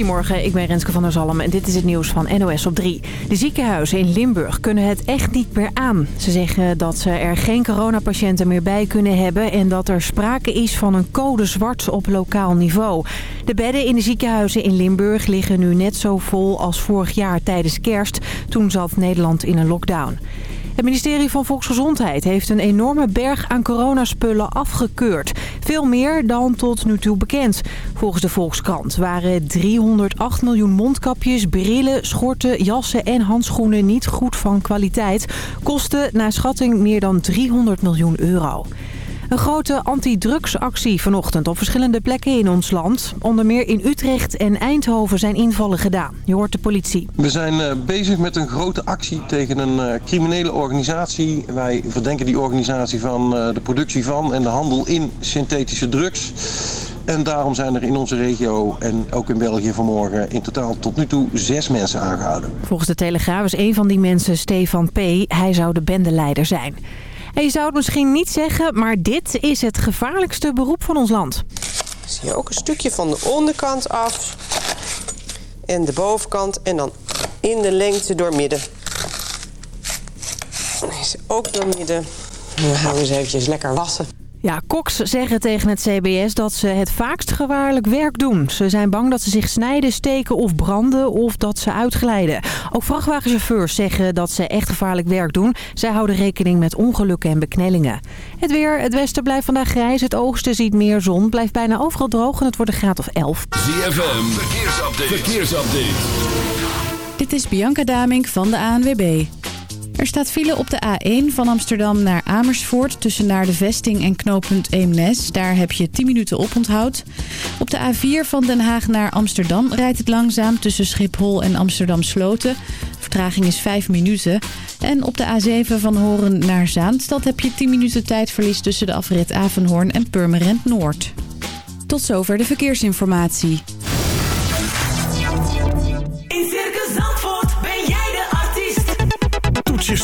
Goedemorgen, ik ben Renske van der Zalm en dit is het nieuws van NOS op 3. De ziekenhuizen in Limburg kunnen het echt niet meer aan. Ze zeggen dat ze er geen coronapatiënten meer bij kunnen hebben... en dat er sprake is van een code zwart op lokaal niveau. De bedden in de ziekenhuizen in Limburg liggen nu net zo vol als vorig jaar tijdens kerst. Toen zat Nederland in een lockdown. Het ministerie van Volksgezondheid heeft een enorme berg aan coronaspullen afgekeurd. Veel meer dan tot nu toe bekend. Volgens de Volkskrant waren 308 miljoen mondkapjes, brillen, schorten, jassen en handschoenen niet goed van kwaliteit. Kosten naar schatting meer dan 300 miljoen euro. Een grote antidrugsactie vanochtend op verschillende plekken in ons land. Onder meer in Utrecht en Eindhoven zijn invallen gedaan. Je hoort de politie. We zijn eh, bezig met een grote actie tegen een eh, criminele organisatie. Wij verdenken die organisatie van eh, de productie van en de handel in synthetische drugs. En daarom zijn er in onze regio en ook in België vanmorgen in totaal tot nu toe zes mensen aangehouden. Volgens de Telegraaf is een van die mensen Stefan P. Hij zou de bendeleider zijn. En je zou het misschien niet zeggen, maar dit is het gevaarlijkste beroep van ons land. Zie je ook een stukje van de onderkant af. En de bovenkant. En dan in de lengte door midden. Deze ook door midden. Dan gaan we eens eventjes lekker wassen. Ja, koks zeggen tegen het CBS dat ze het vaakst gevaarlijk werk doen. Ze zijn bang dat ze zich snijden, steken of branden of dat ze uitglijden. Ook vrachtwagenchauffeurs zeggen dat ze echt gevaarlijk werk doen. Zij houden rekening met ongelukken en beknellingen. Het weer, het westen blijft vandaag grijs. Het oosten ziet meer zon, blijft bijna overal droog en het wordt een graad of 11. ZFM, verkeersupdate. verkeersupdate. Dit is Bianca Damink van de ANWB. Er staat file op de A1 van Amsterdam naar Amersfoort... tussen naar de vesting en knooppunt Eemnes. Daar heb je 10 minuten oponthoud. Op de A4 van Den Haag naar Amsterdam rijdt het langzaam... tussen Schiphol en Amsterdam Sloten. Vertraging is 5 minuten. En op de A7 van Horen naar Zaanstad heb je 10 minuten tijdverlies... tussen de afrit Avenhoorn en Purmerend Noord. Tot zover de verkeersinformatie.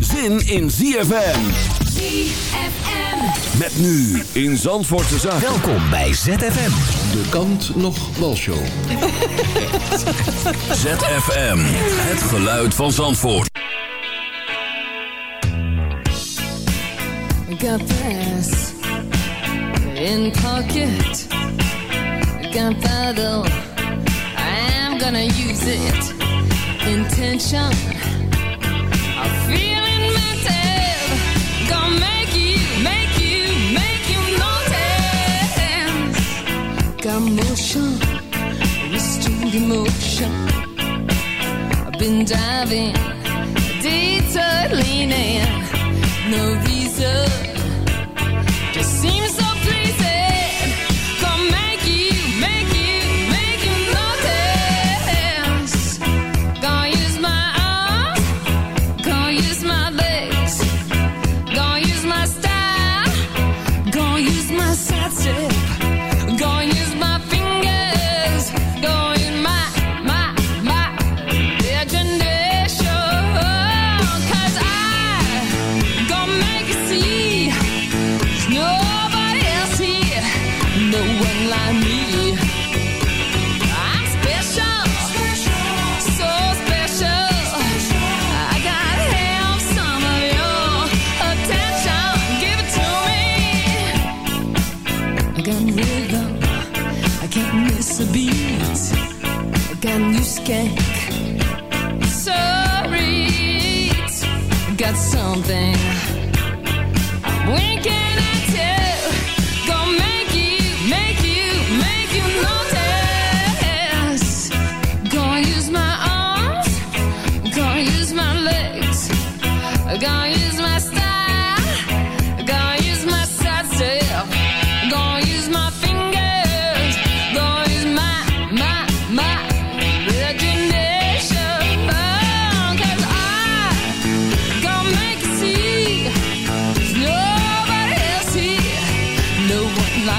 zin in ZFM. Met nu in Zandvoortse Zaken. Welkom bij ZFM. De kant nog walshow. ZFM, het geluid van Zandvoort. Got this in pocket. Gunpowder, I'm gonna use it. Intention, emotion. I've been diving, detour leaning. No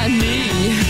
find me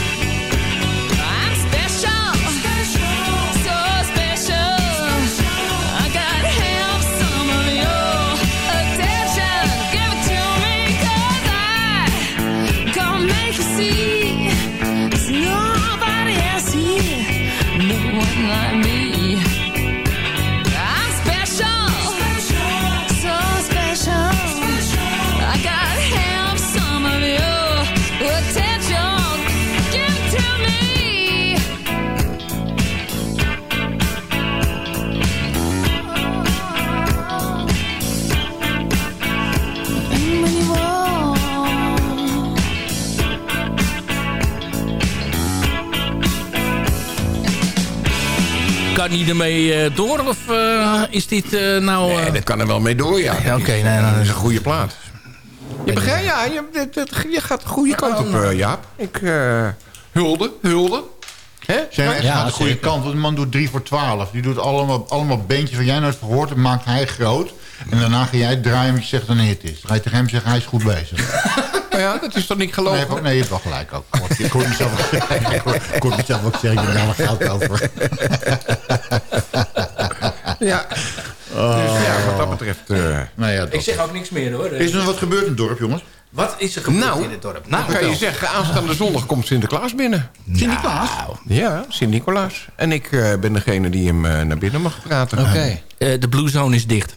Kan die ermee eh, door of eh, is dit eh, nou... eh, Nee, dat kan er wel mee door, ja. Oké, nee, nou, Dat is een goede plaat. Je begrijpt, ja, je, dit- dit- je gaat de goede kant op, Jaap. Ik eh, hulde, hulde. Hè? Zijn we echt Ja, aan de goede zeker. kant? Want de man doet 3 voor 12. Die doet allemaal, allemaal beentjes van jij nooit gehoord. Dat maakt hij groot. En daarna ga jij het draaien omdat je zegt dat het een hit is. Dan ga je tegen hem zeggen, hij is goed bezig. Nou ja, dat is toch niet Nee, gelogen? hebt ook- nee, je hebt wel gelijk ook. Ik hoor mezelf ook zeggen. Ik hoor- ik hoor mezelf ook zeggen, ik ben daar geld over. Ja. Dus ja, wat dat betreft... eh, Nou ja, Ik zeg ook niks meer hoor. Is er nog wat gebeurd in het dorp, jongens? Wat is er gebeurd Nou, in het dorp? nou, kan je zeggen, aanstaande zondag komt Sinterklaas binnen. Sinterklaas? Ja, Sint-Nicolaas. En ik eh, ben degene die hem eh, naar binnen mag praten. Oké. Eh, de Blue Zone is dicht.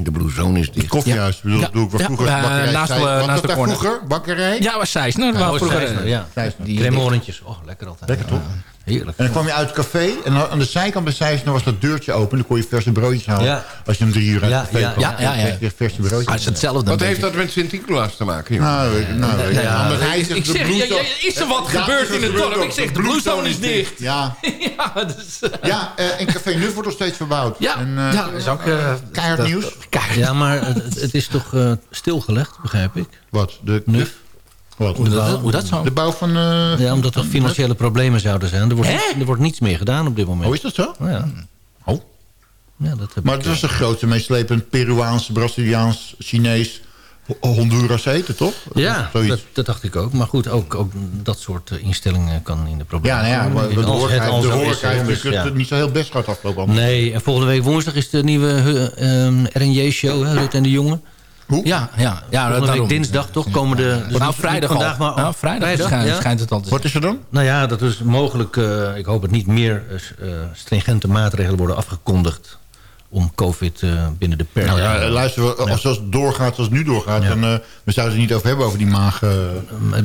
De Blue Zone is Het dicht. koffiehuis, bedoel, Ja. doe ik Ja, vroeger eh, bakkerij naast naast was de corner. vroeger? Bakkerij? Ja, was. Nou, dat Oh, vroeger, ja. Die dicht. cremorentjes. Oh, lekker altijd. Lekker toch? Heerlijk. En dan kwam je uit het café en aan de zijkant bij was dat deurtje open. Dan kon je verse broodjes halen. Ja. Als je om drie uur uit Ja, het café ja, kwam. ja, ja, ja. Verse broodjes. Ah, is hetzelfde. Wat heeft dat met Sint-Nicolaas te maken, joh? Nou, weet ik- nou, weet ik- ja, Ik, ik de zeg, is er wat Ja, gebeurd er in het dorp? Ik zeg, de De Blue Zone is dicht. Ja, Ja, dus, eh, ja eh, en Café Nuf wordt nog steeds verbouwd. ja, En, eh, ja, dat is ook... keihard dat- nieuws. Ja, maar het, het is toch eh, stilgelegd, begrijp ik? Wat? De, Nuf? Wat? hoe, dat, hoe dat zo? De bouw van... eh, Ja, omdat er financiële problemen zouden zijn. Er wordt, niet, er wordt niets meer gedaan op dit moment. Oh, is dat zo? Oh, ja. Oh. Ja, dat heb Maar ik, het was de grootste, meeslepend Peruaans, Braziliaans, Chinees, Ho- Honduras eten, toch? Ja, dat, dat dacht ik ook. Maar goed, ook, ook dat soort eh, instellingen kan in de problemen Ja, nou ja, de zo is, horeca heeft natuurlijk ja. het niet zo heel best gehad afgelopen. Nee, en volgende week woensdag is de nieuwe uh, RNJ-show, Rut en de Jongen. Hoe? Ja, ja, ja Volgende daarom. week dinsdag toch komen de... dus Nou, vrijdag al. vandaag, maar Nou, vrijdag schijnt- ja? schijnt het al te Wat is er dan? Nou ja, dat is mogelijk, eh, ik hoop het niet meer eh, stringente maatregelen worden afgekondigd om covid eh, binnen de per. Nou ja, luister, als het doorgaat zoals het nu doorgaat... Ja. dan uh, we zouden het niet over hebben over die maag... Uh,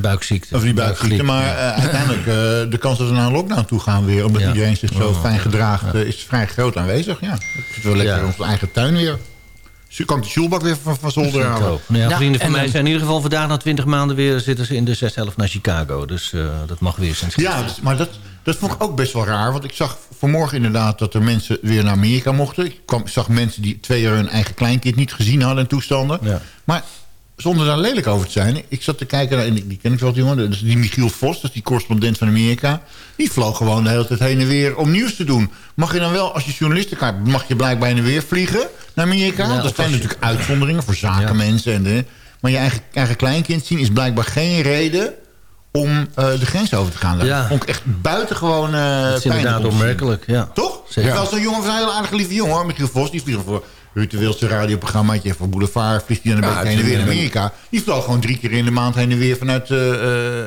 buikziekte. Over die buikziekte, maar uh, uiteindelijk... Uh, de kans dat we naar een lockdown toe gaan weer... omdat Ja. iedereen zich zo fijn gedraagt... Ja. Uh, is vrij groot aanwezig, ja. Het is wel lekker Ja. in onze eigen tuin weer. Zo kan de sjoelbak weer van, van zolder halen. Nou ja, Ja, vrienden van en mij zijn in ieder geval vandaag na 20 maanden weer zitten ze in de 611 naar Chicago. Dus eh, dat mag weer sinds Ja, dus- maar dat, dat vond ik ook best wel raar. Want ik zag vanmorgen inderdaad dat er mensen weer naar Amerika mochten. Ik kwam, zag mensen die twee jaar hun eigen kleinkind niet gezien hadden en toestanden. Ja. Maar zonder daar lelijk over te zijn. Ik zat te kijken, naar, en die die ken ik wel, die jongen. Die Michiel Vos, dat is die correspondent van Amerika. Die vloog gewoon de hele tijd heen en weer om nieuws te doen. Mag je dan wel, als je journalistenkaart mag je blijkbaar heen en weer vliegen naar Amerika? Ja, dat zijn je- natuurlijk uitzonderingen voor zakenmensen. En de, maar je eigen, eigen kleinkind zien is blijkbaar geen reden om eh, de grens over te gaan. Dat Ja. vond ik echt buitengewoon uh, dat is inderdaad opmerkelijk, ja. Toch? Zeker. Terwijl zo'n jongen van een heel aardige lieve jongen, hoor. Michiel Vos, die vliegt voor Ruud de Wildse radioprogrammaatje voor Boulevard. Vliegt hij dan een Ja, beetje heen en weer in is- Amerika. Die vloog gewoon drie keer in de maand heen en weer vanuit eh,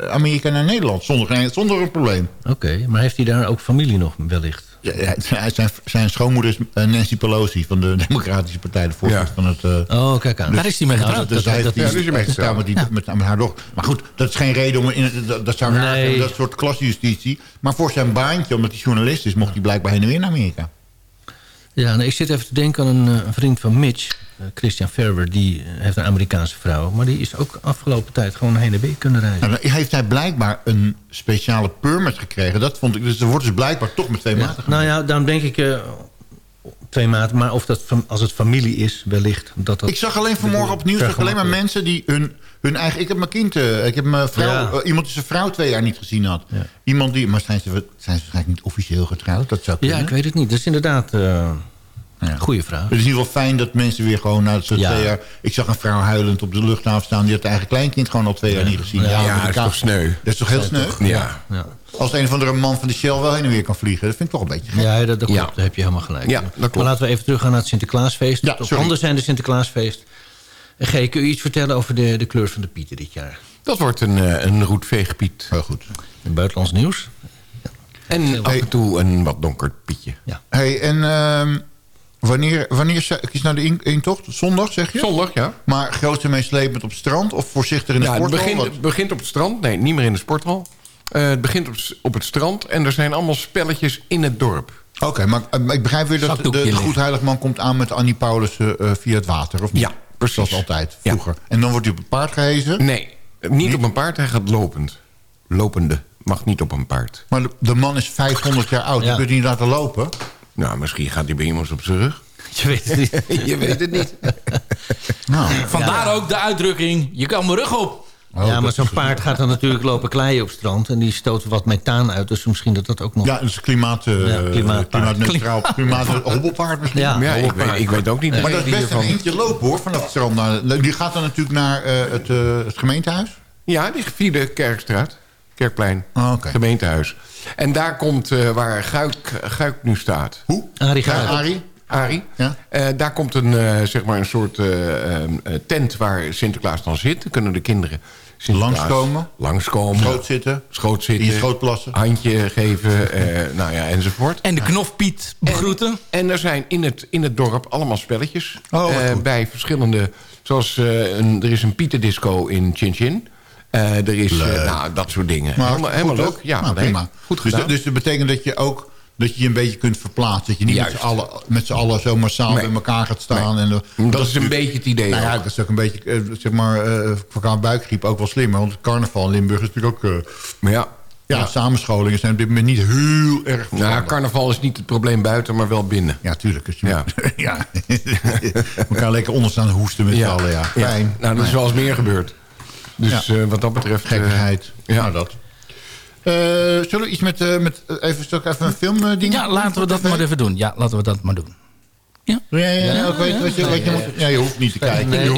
eh, Amerika naar Nederland. Zonder, zonder een probleem. Oké, maar heeft hij daar ook familie nog wellicht? Ja, ja, zijn, zijn schoonmoeder is eh, Nancy Pelosi van de Democratische Partij. De voorzitter Ja. van het... eh, Oh, kijk aan. Daar is hij mee getrouwd. Dus dat- hij ja, dus je mee getrouwd met, die, met, met haar dochter. Maar goed, dat is geen reden om... In, dat, dat zou raar Nee. zijn, dat soort klasjustitie. Maar voor zijn baantje, omdat hij journalist is... mocht hij blijkbaar heen en weer naar Amerika. Ja, nou, ik zit even te denken aan een, eh, een vriend van Mitch, eh, Christian Ferber. Die eh, heeft een Amerikaanse vrouw. Maar die is ook afgelopen tijd gewoon heen en weer kunnen reizen. Nou, dan heeft hij blijkbaar een speciale permit gekregen. Dat vond ik. Dus er wordt dus blijkbaar toch met twee Ja, maten nou ja, daarom denk ik twee maten. Maar of dat, als het familie is, wellicht. Dat dat Ik zag alleen vanmorgen op het nieuws dat alleen maar mensen die hun, hun eigen... Ik heb mijn kind, eh, ik heb mijn vrouw, Ja. eh, iemand die zijn vrouw twee jaar niet gezien had. Iemand die, maar zijn ze, zijn ze waarschijnlijk niet officieel getrouwd? Dat zou kunnen. Ja, ik weet het niet. Dat is inderdaad uh, een goede vraag. Het is in ieder geval fijn dat mensen weer gewoon na zo'n Ja. twee jaar... Ik zag een vrouw huilend op de luchthaven staan. Die had haar eigen kleinkind gewoon al twee jaar niet gezien. Ja, maar dat is toch sneu? Dat is toch heel sneu? Ja. Ja, Als een of andere man van de Shell wel heen en weer kan vliegen. Dat vind ik toch een beetje gek. ja dat, dat klopt. Ja. Daar heb je helemaal gelijk. Ja, dat klopt. Maar laten we even teruggaan naar het Sinterklaasfeest. Ja, Toch sorry. anders zijn de Sinterklaasfeest. En G, kun je iets vertellen over de, de kleur van de pieten dit jaar? Dat wordt een, eh, een roetveegpiet. Heel goed. In buitenlands nieuws? En af en toe een wat donker pietje. Hey, en ehm, wanneer, wanneer is nou de in- intocht? Zondag, zeg je? Zondag, ja. Maar groot en meeslepend op het strand of voorzichtig in de Ja, het sporthal? begint, Wat- het begint op het strand. Nee, niet meer in de sporthal. Eh, het begint op, op het strand. En er zijn allemaal spelletjes in het dorp. Oké, maar eh, ik begrijp weer dat de, Zakdoekje de. Goedheiligman komt aan met Annie Paulussen eh, via het water, of niet? Ja, precies. Zoals altijd, vroeger. En dan wordt hij op het paard gehezen. Nee, niet op een paard. Hij gaat lopend. Lopende. Mag niet op een paard. Maar de, de man is 500 jaar oud. Ja. Je kunt niet laten lopen. Nou, misschien gaat hij bij iemand op zijn rug. Je weet het niet. Je weet het niet. Nou, Vandaar ook de uitdrukking, je kan mijn rug op. Oh, ja, maar zo'n paard gaat dan natuurlijk lopen kleien op het strand. En die stoot wat methaan uit. Dus misschien dat dat ook nog... Ja, dus klimaat, eh, Ja, klimaatpaard. klimaatneutraal. Klimaat, hobbelpaard misschien. Ja, Ja, ik weet, ik weet ook niet. Maar dat is best een eentje lopen hoor, vanaf het strand. Naar, die gaat dan natuurlijk naar eh, het, eh, het gemeentehuis. Ja, die via de Kerkstraat. Kerkplein. Ah, oké. Gemeentehuis. En daar komt eh, waar Guik, Guik nu staat. Hoe? Arie. Arie? Arie. Ja. Eh, daar komt een, eh, zeg maar een soort eh, tent waar Sinterklaas dan zit. Dan kunnen de kinderen Sinterklaas Langskomen. Langskomen. Schoot zitten. Schoot zitten. In je schoot plassen. Handje geven. eh, nou ja, enzovoort. En de knofpiet begroeten. En er zijn in het, in het dorp allemaal spelletjes. Oh, Eh, bij verschillende... Zoals eh, een, er is een pietendisco in Chin Chin. Eh, er is eh, nou, dat soort dingen. Maar helemaal helemaal goed, leuk. Ja, Nou, nee, prima. Goed dus, gedaan. dus dat betekent dat je ook dat je je een beetje kunt verplaatsen. Dat je niet met Juist. z'n allen, met z'n allen zo massaal Nee. bij elkaar gaat staan. Nee. En, eh, Dat is een beetje het idee Nou ja, dat is ook een beetje, eh, zeg maar, eh voor elkaar buikgriep ook wel slimmer. Want het carnaval in Limburg is natuurlijk ook... Maar ja, ja, samenscholingen zijn op dit moment niet heel erg nou, verstandig. carnaval is niet het probleem buiten, maar wel binnen. Ja, tuurlijk. Dus Ja. moet- ja. elkaar lekker onderstaan hoesten met z'n allen, ja. Fijn. Nou, dat is wel eens meer gebeurd. Dus Ja. wat dat betreft... Gekkigheid. ja. Nou, dat. Eh, zullen we iets met... eh, met eh, even, even een film eh, ding Ja, laten we dat maar even doen. Ja, laten we dat maar doen. Ja, ja, ja, weet, wat je, wat je ja, moet, ja, je hoeft niet te kijken. Nee, je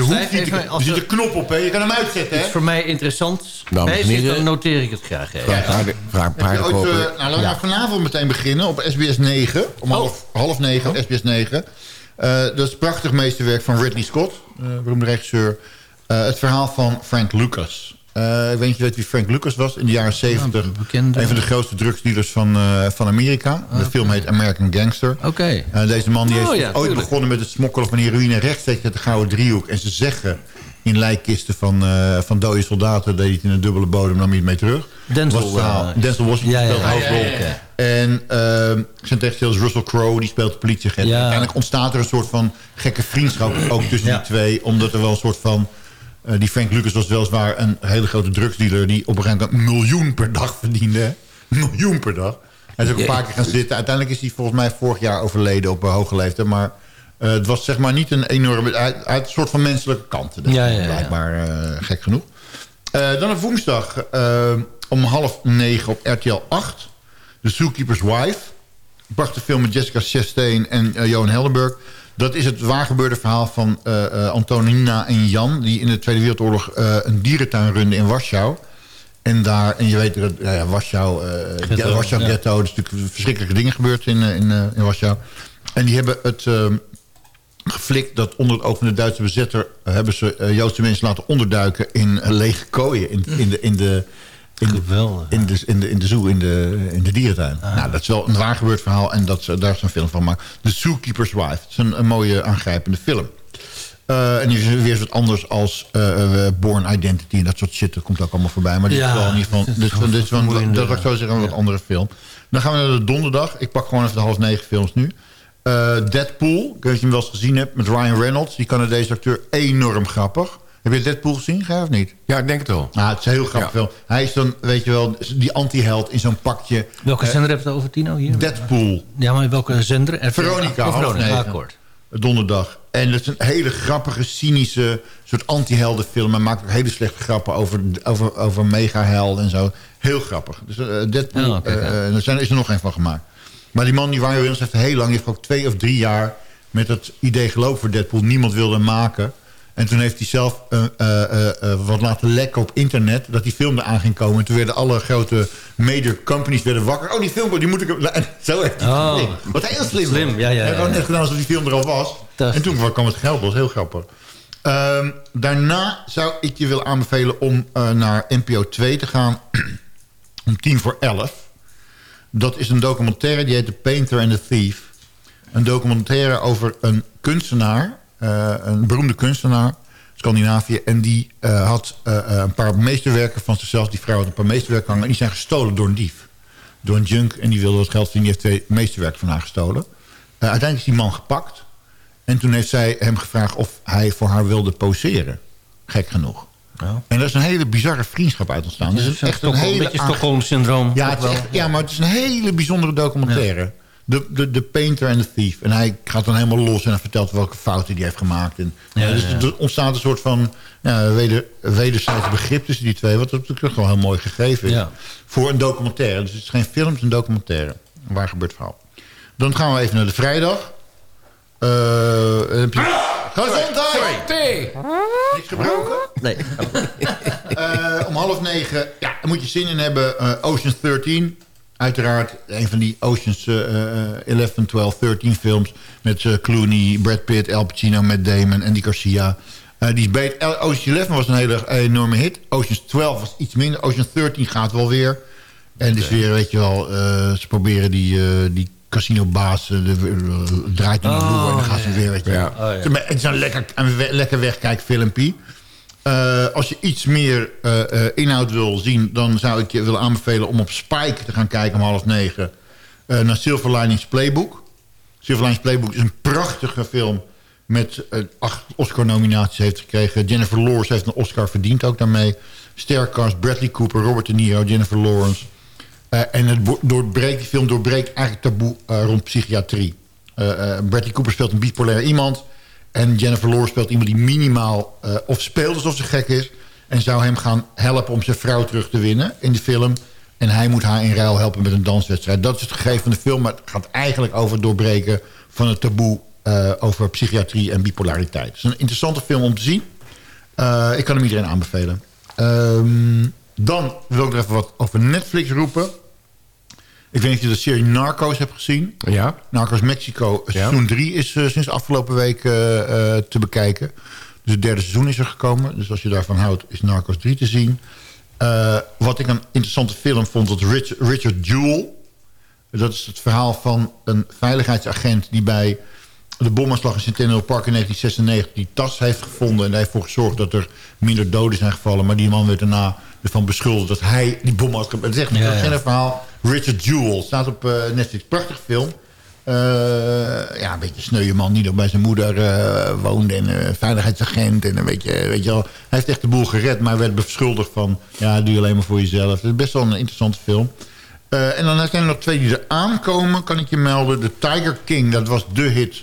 hoeft, je niet te, als er zit een knop op, hè. Je kan hem uitzetten, hè. voor mij interessant dan noteer ik het graag. even. Vraag kopen. eh, nou, laten we vanavond meteen beginnen op SBS 9. Om half, half negen op SBS 9. Eh, dat is prachtig meesterwerk van Ridley Scott, eh beroemde regisseur. Eh, het verhaal van Frank Lucas. Eh, ik weet niet je weet wie Frank Lucas was. In de jaren 70. bekende- Een van de grootste drugsdealers van, eh, van Amerika. De film heet American Gangster. Oké. Eh, deze man die Oh, heeft ja, ooit tuurlijk. begonnen met het smokkelen van heroïne rechtstreeks uit de Gouden Driehoek. En ze zeggen in lijkkisten van, van dode soldaten... deed hij het in een dubbele bodem, nam hij mee terug. Denzel, Was het verhaal. Denzel Washington ja, speelt de hoofdrol. En ehm, zijn tegenstellers Russell Crowe, die speelt de politieagent. Ja. Uiteindelijk ontstaat er een soort van gekke vriendschap ook tussen die twee. Omdat er wel een soort van... eh, die Frank Lucas was weliswaar een hele grote drugsdealer... die op een gegeven moment een miljoen per dag verdiende. miljoen per dag. Hij is ook een paar keer gaan zitten. Uiteindelijk is hij volgens mij vorig jaar overleden op een hoge leeftijd. Maar eh, het was zeg maar niet een enorme... Uit, uit een soort van menselijke kant. Dus Ja, ja, ja. Blijkbaar eh, gek genoeg. Dan op woensdag om half negen op RTL 8. The Zookeeper's Wife. Een prachtige film met Jessica Chastain en Johan Heldenberg. Dat is het waargebeurde verhaal van eh, Antonina en Jan... die in de Tweede Wereldoorlog eh, een dierentuin runden in Warschau. En daar, en je weet, dat, ja, ja, Warschau, Ghetto, Warschau ja. ghetto... er natuurlijk verschrikkelijke dingen gebeurd in, in, in Warschau. En die hebben het eh, geflikt dat onder het oog van de Duitse bezetter... hebben ze Joodse mensen laten onderduiken in lege kooien... in, in de... In de in Geweldig. in de, in de, in de zoo, in de, in de dierentuin. Nou, dat is wel een waar gebeurd verhaal en dat, ze- daar is een film van gemaakt. The Zookeeper's Wife. Het is een, een mooie, aangrijpende film. Eh, en die is weer wat anders als eh, eh, Born Identity en dat soort shit. Dat komt ook allemaal voorbij. Maar dit Ja, is wel in ieder geval... Dit, is- wel dit is wel een- vermoeiende, dat ik zo zeggen, een wat andere film. Dan gaan we naar de donderdag. Ik pak gewoon even de half negen films nu. Eh, Deadpool, ik weet niet of je hem wel eens gezien hebt, met Ryan Reynolds. Die Canadese acteur, enorm grappig. Heb je Deadpool gezien, Gij, of niet? Ja, ik denk het wel. Ah, het is een heel grappig film. Hij is dan, weet je wel, die anti-held in zo'n pakje. Welke Eh, zender heb je het over, Tino? Hier? Deadpool. Ja, maar welke zender? Veronica, Oh, Veronica, akkoord. Donderdag. En dat is een hele grappige, cynische, soort anti-heldenfilm. Hij maakt ook hele slechte grappen over, over, over mega-held en zo. Heel grappig. Dus eh, Deadpool, Oh, ja. eh, er zijn, is er nog een van gemaakt. Maar die man, die Ryan Reynolds, heeft heel lang... die heeft ook twee of drie jaar met het idee gelopen voor Deadpool. Niemand wilde hem maken. En toen heeft hij zelf eh, eh, eh, wat laten lekken op internet... dat die film eraan ging komen. En toen werden alle grote major companies werden wakker. Oh, die film, die moet ik... En Zo heeft hij Oh. Wat heel slim. Slim, ja, ja, Hij ja, heeft net gedaan alsof die film er al was. En toen kwam het geld los. Heel grappig. Ehm, daarna zou ik je willen aanbevelen om naar NPO 2 te gaan. om tien voor elf. Dat is een documentaire, die heet The Painter and the Thief. Een documentaire over een kunstenaar, een beroemde kunstenaar, Scandinavië. En die eh, had eh, eh, een paar meesterwerken van zichzelf. Die vrouw had een paar meesterwerken hangen. En die zijn gestolen door een dief. Door een junk. En die wilde wat geld verdienen. Die heeft twee meesterwerken van haar gestolen. Eh, uiteindelijk is die man gepakt. En toen heeft zij hem gevraagd of hij voor haar wilde poseren. Gek genoeg. En daar is een hele bizarre vriendschap uit ontstaan. Het is Dus het een echt een hele beetje Stockholm-syndroom. Ja, het is ja, maar het is een hele bijzondere documentaire. De, de, de Painter and the Thief. En hij gaat dan helemaal los en hij vertelt welke fouten hij heeft gemaakt. En, Ja, dus ja, ja. er ontstaat een soort van ja, weder, wederzijds begrip tussen die twee. Wat natuurlijk wel heel mooi gegeven is. Ja. Voor een documentaire. Dus het is geen film, het is een documentaire. Een waar gebeurt verhaal. Dan gaan we even naar de vrijdag. Eh, heb je... Gezondheid! Thee. Niks gebroken? Nee. Eh, om half negen, ja, daar moet je zin in hebben. Eh, Ocean's 13. Uiteraard een van die Ocean's eh, eh, 11, 12, 13 films. Met eh, Clooney, Brad Pitt, Al Pacino, Matt Damon, Andy Garcia. Eh, die is beter. El- Ocean's 11 was een hele enorme hit. Ocean's 12 was iets minder. Ocean's 13 gaat wel weer. En dus weer, weet je wel, eh, ze proberen die, eh, die casinobaas... eh, eh, draait de Oh, loer en dan gaan ze weer, weet je Ja. wel. Het is een lekker, een lekker wegkijkfilmpje. Eh, als je iets meer eh, eh, inhoud wil zien... dan zou ik je willen aanbevelen om op Spike te gaan kijken om half negen... naar Silver Linings Playbook. Silver Linings Playbook is een prachtige film... met acht Oscar-nominaties heeft gekregen. Jennifer Lawrence heeft een Oscar verdiend ook daarmee. Stercast, Bradley Cooper, Robert De Niro, Jennifer Lawrence. En het doorbreekt, die film doorbreekt eigenlijk taboe rond psychiatrie. Bradley Cooper speelt een bipolair iemand... En Jennifer Lawrence speelt iemand die minimaal... eh, of speelt alsof ze gek is... en zou hem gaan helpen om zijn vrouw terug te winnen in de film. En hij moet haar in ruil helpen met een danswedstrijd. Dat is het gegeven van de film... maar het gaat eigenlijk over het doorbreken van het taboe... eh, over psychiatrie en bipolariteit. Het is een interessante film om te zien. Eh, ik kan hem iedereen aanbevelen. Ehm, dan wil ik nog even wat over Netflix roepen. Ik weet niet of je de serie Narcos hebt gezien. Ja. Narcos Mexico, seizoen 3 is eh, sinds afgelopen week eh, eh, te bekijken. Dus het derde seizoen is er gekomen. Dus als je daarvan houdt, is Narcos 3 te zien. Eh, wat ik een interessante film vond, dat Richard, Richard Jewell. Dat is het verhaal van een veiligheidsagent... die bij de bomaanslag in Centennial Park in 1996 die tas heeft gevonden... en daar heeft voor gezorgd dat er minder doden zijn gevallen. Maar die man werd daarna ervan beschuldigd dat hij die bom had... Het is echt een Ja, verhaal. Richard Jewell staat op eh, Netflix. Prachtig film. Eh, ja, een beetje sneuwe man die nog bij zijn moeder eh, woonde... en eh, veiligheidsagent. En een beetje, weet je wel, hij heeft echt de boel gered... maar werd beschuldigd van... ja, doe je alleen maar voor jezelf. Het is best wel een interessante film. En dan zijn er nog twee die er aankomen, kan ik je melden. The Tiger King, dat was de hit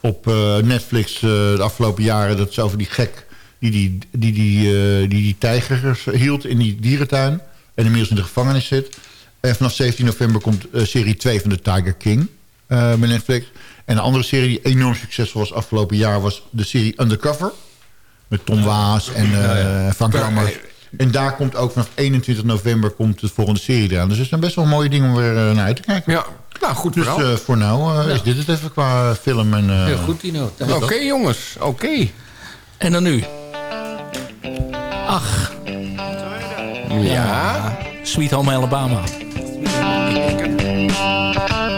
op Netflix de afgelopen jaren. Dat is over die gek die die, die, die, die, die hield in die dierentuin. En inmiddels in de gevangenis zit. En vanaf 17 november komt eh, serie 2 van The Tiger King eh, bij Netflix. En een andere serie die enorm succesvol was afgelopen jaar... was de serie Undercover. Met Tom Waas en eh, Frank Lammers. En daar komt ook vanaf 21 november komt de volgende serie eraan. Dus het zijn best wel mooie dingen om weer eh, naar uit te kijken. Ja, nou goed Dus eh, voor nou eh, is dit het even qua film. En, eh, Heel goed, Tino. Oké jongens, oké. En dan nu. Ach. Ja. Sweet Home Alabama. Me home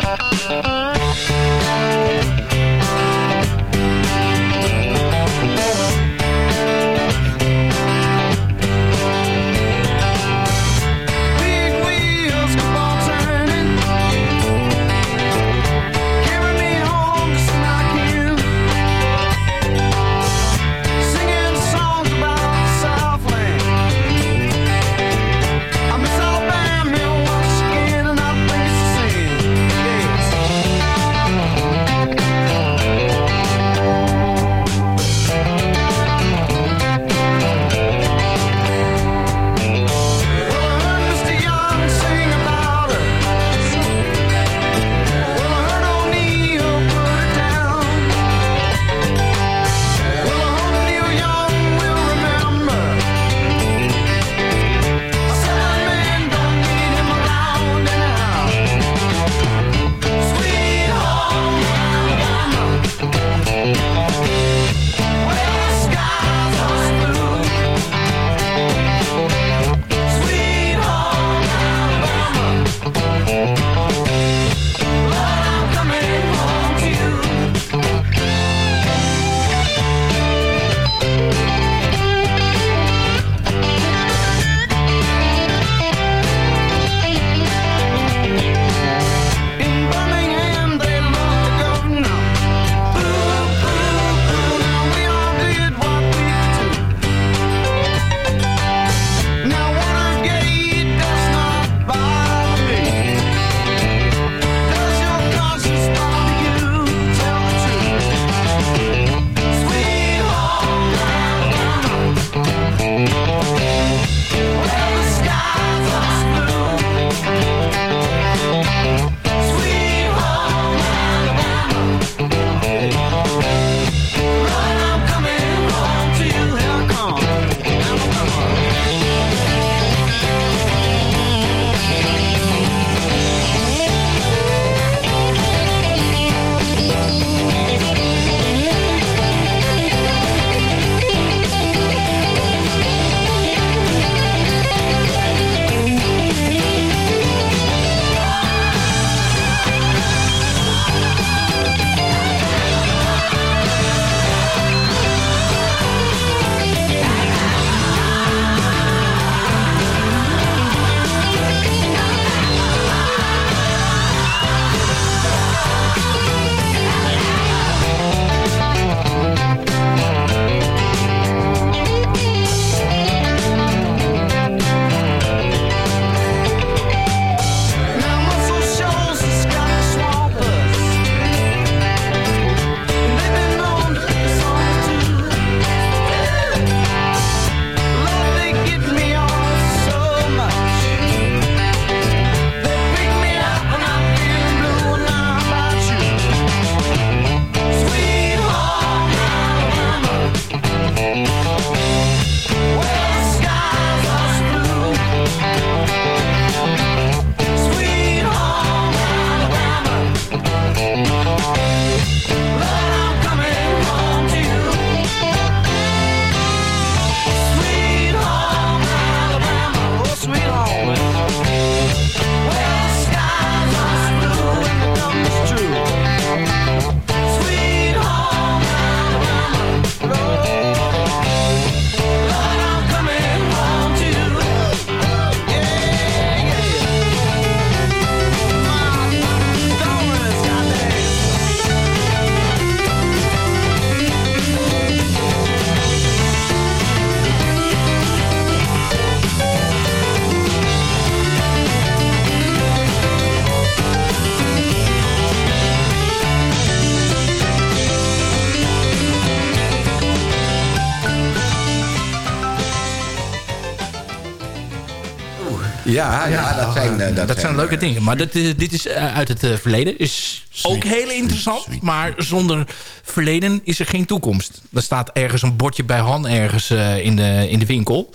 Ja, ja, dat zijn... eh, Dat, zijn leuke dingen. Maar dit, eh, dit is eh, uit het eh, verleden. Is ook heel interessant. Maar zonder verleden is er geen toekomst. Er staat ergens een bordje bij Han ergens eh, in, de, in de winkel.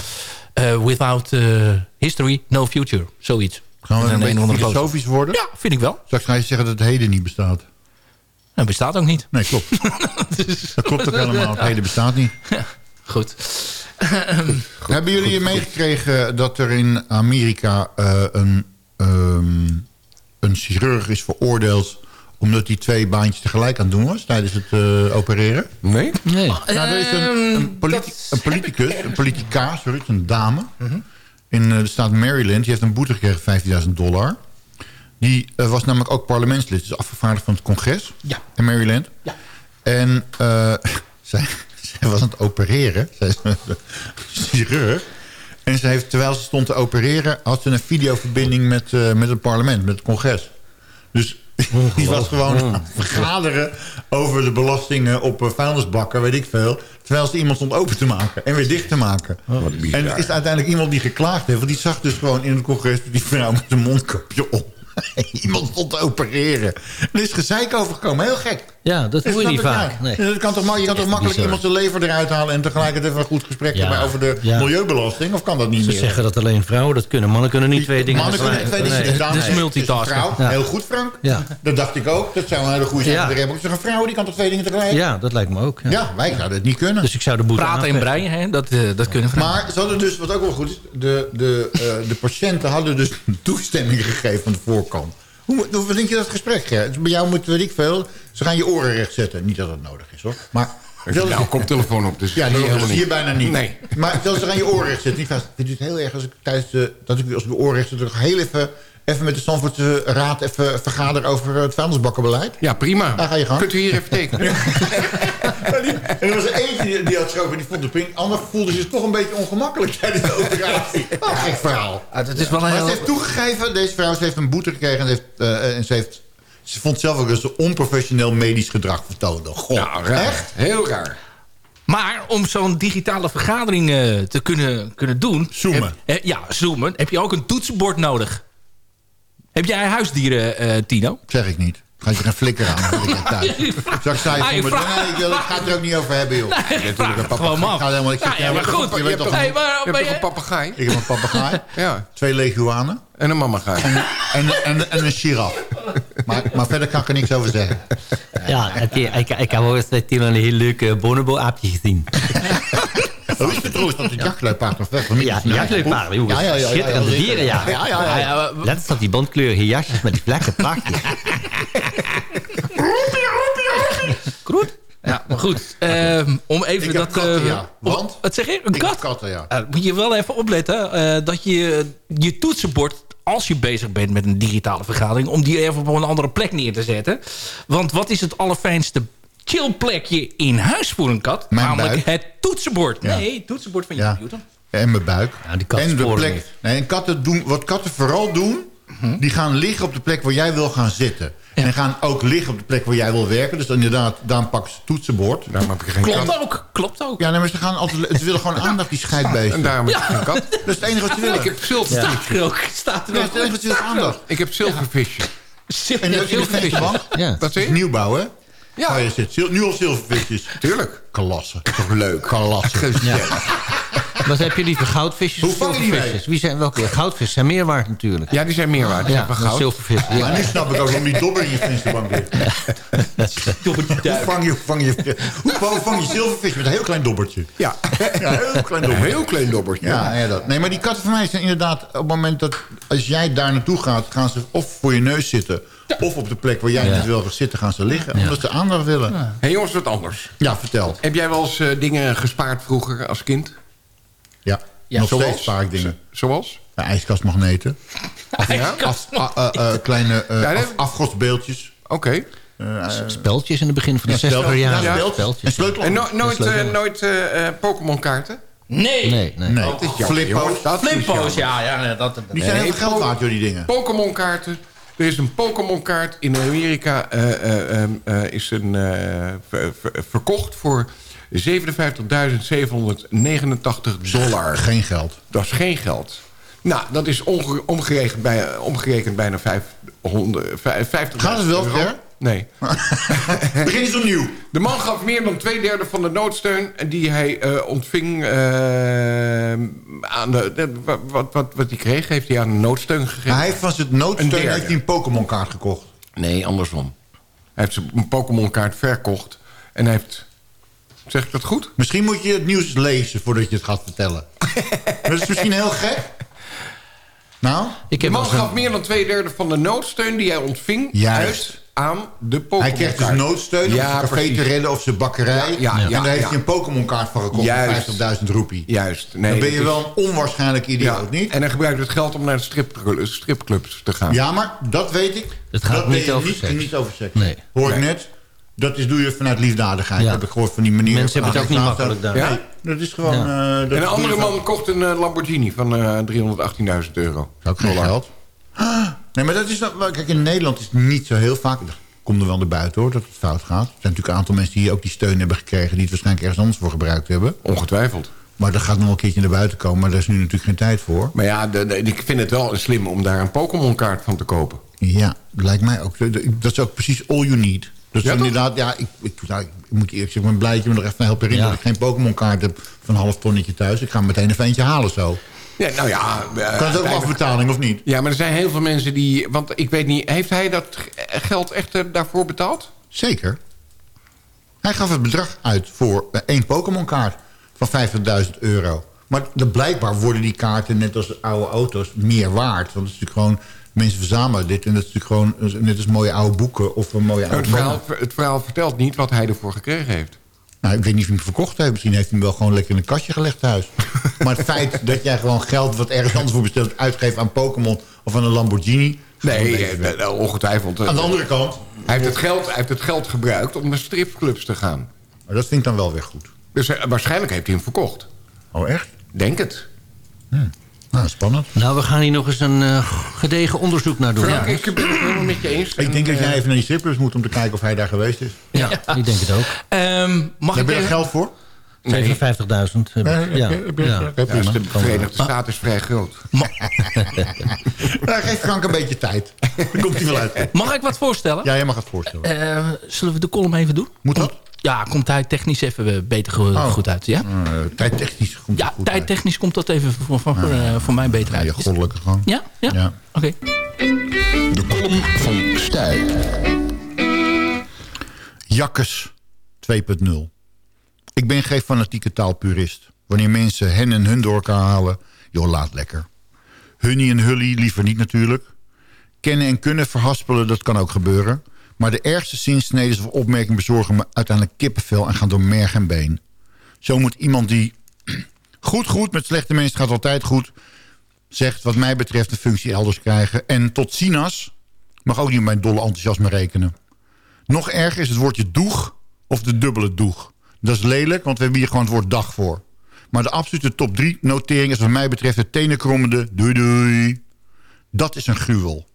Eh, without eh, history, no future. Zoiets. Gaan we een beetje filosofisch worden? Ja, vind ik wel. Straks ga je zeggen dat het heden niet bestaat. Dat bestaat ook niet. Nee, klopt. Dat klopt ook helemaal. Het heden bestaat niet. Goed. Hebben jullie meegekregen dat er in Amerika eh, een, ehm, een chirurg is veroordeeld... omdat hij twee baantjes tegelijk aan het doen was tijdens het eh, opereren? Nee? Nee. Nou, er is een, een, politi- een politicus, een politica, sorry, het is een dame... in eh, de staat Maryland. Die heeft een boete gekregen van 15.000 dollar. Die was namelijk ook parlementslid. Dus afgevaardigd van het congres Ja. in Maryland. Ja. En eh, zij, zij was aan het opereren. Zij is een chirurg. En ze heeft, terwijl ze stond te opereren... had ze een videoverbinding met, eh, met het parlement, met het congres. Dus die was gewoon aan het vergaderen... over de belastingen op eh, vuilnisbakken, weet ik veel... terwijl ze iemand stond open te maken en weer dicht te maken. en er is uiteindelijk iemand die geklaagd heeft... want die zag dus gewoon in het congres... die vrouw met een mondkapje op. Iemand stond te opereren. Er is gezeik over gekomen. Heel gek. Ja, dat hoor je niet vaak. Nee. Dat kan toch, je kan toch makkelijk bizar. iemand zijn lever eruit halen... en tegelijkertijd even een goed gesprek Ja, hebben over de ja. milieubelasting? Of kan dat niet Ze meer? zeggen dat alleen vrouwen dat kunnen. Mannen kunnen niet twee dingen Mannen kunnen tegelijk. twee dingen. Dus multitasken. is een vrouw. Ja. Heel goed, Frank. Ja. Dat dacht ik ook. Dat zou een hele goede zijn. Ik zeg, een vrouw die kan toch twee dingen tegelijk? Ja, dat lijkt me ook. Ja. Ja, wij zouden het niet kunnen. Dus ik zou de boete Praten en breien, hè? Dat, eh, dat kunnen vrouwen. Maar ze hadden dus, wat ook wel goed is... de, de, eh, de patiënten hadden dus toestemming gegeven van de voorkant. Hoe, hoe vind je dat gesprek, Ger? Bij jou moet, weet ik veel... ze gaan je oren recht zetten. Niet dat het nodig is, hoor. Maar... Nou, komt telefoon op, dus Ja, dat dat helemaal zie je niet. bijna niet. Nee. Maar stel ze aan je oren recht. Niet vast. Vindt u het heel erg als ik tijdens de, dat ik als ik de oren recht zet... dat ik heel even, even met de Zandvoortse Raad even vergader over het vuilnisbakkenbeleid? Ja, prima. Daar ga je gang. Kunt u hier even tekenen? En er was er eentje die, die had schoven, die vond de print. Ander voelde zich toch een beetje ongemakkelijk tijdens de operatie. Wat een gek verhaal. Ah, dat is wel een Maar heel... ze heeft toegegeven, deze vrouw, ze heeft een boete gekregen... en, ze, heeft, eh, en ze, heeft, ze vond zelf ook dat ze onprofessioneel medisch gedrag vertoonde. God, Ja, raar. echt? Heel raar. Maar om zo'n digitale vergadering eh, te kunnen, kunnen doen... Zoomen. heb- eh, ja, zoomen. Heb je ook een toetsenbord nodig. Heb jij huisdieren, eh, Tino? Zeg ik niet. Gaat je geen flikker aan. ik thuis. Straks sta je Ah, voor je me. Nee, ik, wil, ik ga het er ook niet over hebben, joh. Nee, Ik heb natuurlijk een papegaai. af. Ik ga helemaal- ik Ja, zeg, ja, maar goed. Je hebt toch- toch, Hey, maar je hebt toch een papegaai? Ik heb een papegaai, Ja. twee leguanen En een mamagaai. en, en, en een giraf. Maar, maar verder kan ik er niks over zeggen. Ja, heb je, ik, ik heb wel eens bij Tino een heel leuk uh, bonobo-aapje gezien. Hoe is het trouwens dat het jachtluipaard nog weg? Ja, jachtluipaarden, jongens. Ja, ja, ja, Schitterende dieren, ja. Ja, ja, ja. Let eens op die bondkleurige jasjes met die vlekken, prachtig. Kroet? Ja, maar goed. ehm, om even Ik heb dat... katten, eh, ja. Want? Wat zeg je? Een Ik heb kat? katten, ja. Eh, moet je wel even opletten eh, dat je je toetsenbord... als je bezig bent met een digitale vergadering... om die even op een andere plek neer te zetten. Want wat is het allerfijnste chillplekje in huis voor een kat? Mijn Namelijk buik. het toetsenbord. Ja. Nee, het toetsenbord van je Ja. computer. En mijn buik. Ja, die kat en de plek. niet. Nee, en katten doen, wat katten vooral doen... Mhm. die gaan liggen op de plek waar jij wil gaan zitten. En gaan ook liggen op de plek waar jij wil werken. Dus inderdaad, daarom pakken ze het toetsenbord. Daarom heb ik geen Klopt kat. ook, klopt ook. Ja, nee, maar ze, gaan altijd, ze willen gewoon aandacht, die scheidbeesten. En daarom heb ik geen kat. Dat is het enige wat ze willen. Ik heb zilvervisje. Staat er ook. Staat er Ja, ook. dat is het enige wat ze willen, aandacht. Ik heb zilvervisje. En dat is in de vensterbank. Ja. Wat Dat zeg is je? nieuwbouw, hè? Ja. Oh, je zit zil- nu al zilvervisjes. Tuurlijk. Klasse. Toch leuk. Klasse. Wat heb je liever, goudvisjes Hoe of zilvervisjes? Wie zijn, welke? Goudvissen zijn meer waard natuurlijk. Ja, die zijn meer waard. Die Ja, van goud. zilvervissen. Maar Ja. nu snap ik ook waarom die dobber in je vensterbank ligt. Hoe vang je, vang je, hoe vang je zilvervis met een heel klein dobbertje? Ja. Ja, een heel klein Een dobbertje. heel klein dobbertje. Ja, ja, dat. Nee, maar die katten van mij zijn inderdaad... op het moment dat als jij daar naartoe gaat... gaan ze of voor je neus zitten... of op de plek waar jij Ja. niet wil zitten... gaan ze liggen, omdat ze aandacht willen. Ja, Hé jongens, wat anders. vertel. Heb jij wel eens eh, dingen gespaard vroeger als kind? Ja, nog zoals? steeds ik dingen. Zoals? Ja, ijskastmagneten. Ja? Af, ah, eh, eh, kleine eh, af- afgodsbeeldjes. Oké. Eh, Speltjes in het begin van de ja, 60 spel- jaren. ja, spel- Speltjes. En sleutel. En no- nooit, eh, eh, eh, Pokémon kaarten? Nee. Nee, nee. Jammer, flippo's. Flippo's, ja. ja dat, Die zijn heel veel geld waard, joh, die dingen. Pokémon kaarten. Er is een Pokémon kaart in Amerika eh, eh, eh, eh, is een, eh, ver- ver- verkocht voor 57.789 dollar. Geen geld. Dat is geen geld. Nou, dat is omgerekend, bij, omgerekend bijna 500, vijf- 50 Gaat het wel ver? Nee. Begin eens opnieuw. De man gaf meer dan twee derde van de noodsteun... die hij eh, ontving eh, aan de... de- wat, wat, wat, hij kreeg, heeft hij aan de noodsteun gegeven. Hij heeft van zijn Een noodsteun derde. heeft hij een Pokémon-kaart gekocht. Nee, andersom. Hij heeft zijn Pokémon-kaart verkocht. En hij heeft... Zeg ik dat goed? Misschien moet je het nieuws lezen voordat je het gaat vertellen. dat is misschien heel gek. Nou? de man gaf meer dan twee derde van de noodsteun die hij ontving... Juist. uit aan de Pokémon Hij kreeg dus noodsteun om zijn café precies. te redden of zijn bakkerij. Ja, ja, en ja, daar heeft ja. hij een Pokémon-kaart van gekocht voor 50.000 roepie. Juist. Nee, Dan ben je wel een onwaarschijnlijk idioot, niet? En hij gebruikt het geld om naar de strip, stripclubs te gaan. Ja, maar dat weet ik. Het gaat dat niet over niet, seks. niet over seks. Nee. Hoor ik Nee. net. Dat is, doe je vanuit liefdadigheid. Ja. Heb ik gehoord van die meneer. Mensen hebben het ook niet makkelijk daar. Ja? Dat is gewoon... Ja. eh, dat en een andere van- man kocht een eh, Lamborghini van eh 318.000 euro. Ook geen geld. Nee, maar dat is... wel- Kijk, in Nederland is het niet zo heel vaak... Dat komt er wel naar buiten, hoor, dat het fout gaat. Er zijn natuurlijk een aantal mensen die ook die steun hebben gekregen... die het waarschijnlijk ergens anders voor gebruikt hebben. Ongetwijfeld. Maar dat gaat nog wel een keertje naar buiten komen. Maar daar is nu natuurlijk geen tijd voor. Maar ja, de, de- ik vind het wel slim om daar een Pokémon-kaart van te kopen. Ja, lijkt mij ook. Dat is ook precies all you need. Dus Ja, inderdaad, ja, ik, ik, nou, ik moet eerlijk zeggen, ik ben blij dat je me er even helpt herinneren... Ja. dat ik geen Pokémon-kaart heb van een half tonnetje thuis. Ik ga meteen even eentje halen zo. Ja, nou ja... eh, Kan het ook afbetaling of niet? Ja, maar er zijn heel veel mensen die... Want ik weet niet, heeft hij dat geld echt eh, daarvoor betaald? Zeker. Hij gaf het bedrag uit voor één Pokémon-kaart van 50.000 euro. Maar de, blijkbaar worden die kaarten, net als oude auto's, meer waard. Want het is natuurlijk gewoon... Mensen verzamelen dit en dat is natuurlijk gewoon... eh, net als mooie oude boeken of een mooie oude... Het verhaal, het verhaal vertelt niet wat hij ervoor gekregen heeft. Nou, ik weet niet of hij hem verkocht heeft. Misschien heeft hij hem wel gewoon lekker in een kastje gelegd thuis. maar het feit dat jij gewoon geld wat ergens anders voor besteld... uitgeeft aan Pokémon of aan een Lamborghini... Nee, eh, eh, ongetwijfeld. eh, Aan de andere kant... Hij heeft, het geld, hij heeft het geld gebruikt om naar stripclubs te gaan. Maar dat vind ik dan wel weer goed. Dus waarschijnlijk heeft hij hem verkocht. Oh, echt? Denk het. Nou, spannend. Nou, we gaan hier nog eens een eh, gedegen onderzoek naar doen. Frank, ik ben het helemaal met je eens. Ik denk dat jij eh, even naar die strippers moet om te kijken of hij daar geweest is. Ja, ik denk het ook. Ehm, mag Heb ik je er geld voor? 57.000. heb ik. Ja, ja. Ja, dus de Verenigde Staten is vrij groot. Nou, geef Frank een beetje tijd. Dan komt hij wel uit. Mag ik wat voorstellen? Ja, jij mag het voorstellen. Eh, zullen we de column even doen? Moet dat? Ja, komt hij technisch even eh, beter Oh. goed uit, ja? Uh, tijdtechnisch Ja, goed uit. tijdtechnisch komt dat even voor, voor, voor mij beter Ja, uit. je goddelijke gewoon. Ja? Ja? Ja. Oké. De column van Stijl. Jakkes 2.0. Ik ben geen fanatieke taalpurist. Wanneer mensen hen en hun door elkaar halen, joh, laat lekker. Hunnie en hully liever niet natuurlijk. Kennen en kunnen verhaspelen, dat kan ook gebeuren. Maar de ergste zinsneden of opmerkingen bezorgen me uiteindelijk kippenvel en gaan door merg en been. Zo moet iemand die goed goed met slechte mensen gaat altijd goed... zegt wat mij betreft een functie elders krijgen. En tot Sinas mag ook niet mijn dolle enthousiasme rekenen. Nog erger is het woordje doeg of de dubbele doeg. Dat is lelijk, want we hebben hier gewoon het woord dag voor. Maar de absolute top 3 notering is wat mij betreft het tenenkrommende doei doei. Dat is een gruwel.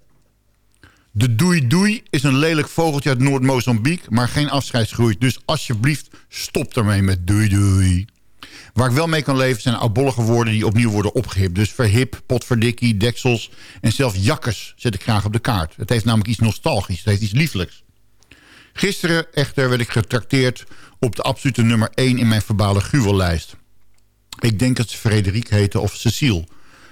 De doei doei is een lelijk vogeltje uit Noord-Mozambique... maar geen afscheidsgroei. Dus alsjeblieft, stop ermee met doei doei. Waar ik wel mee kan leven zijn oudbollige woorden die opnieuw worden opgehipt. Dus verhip, potverdikkie, deksels en zelfs jakkers zet ik graag op de kaart. Het heeft namelijk iets nostalgisch, het heeft iets lieflijks. Gisteren echter werd ik getrakteerd op de absolute nummer 1 in mijn verbale gruwellijst. Ik denk dat ze Frederik heette of Cecile.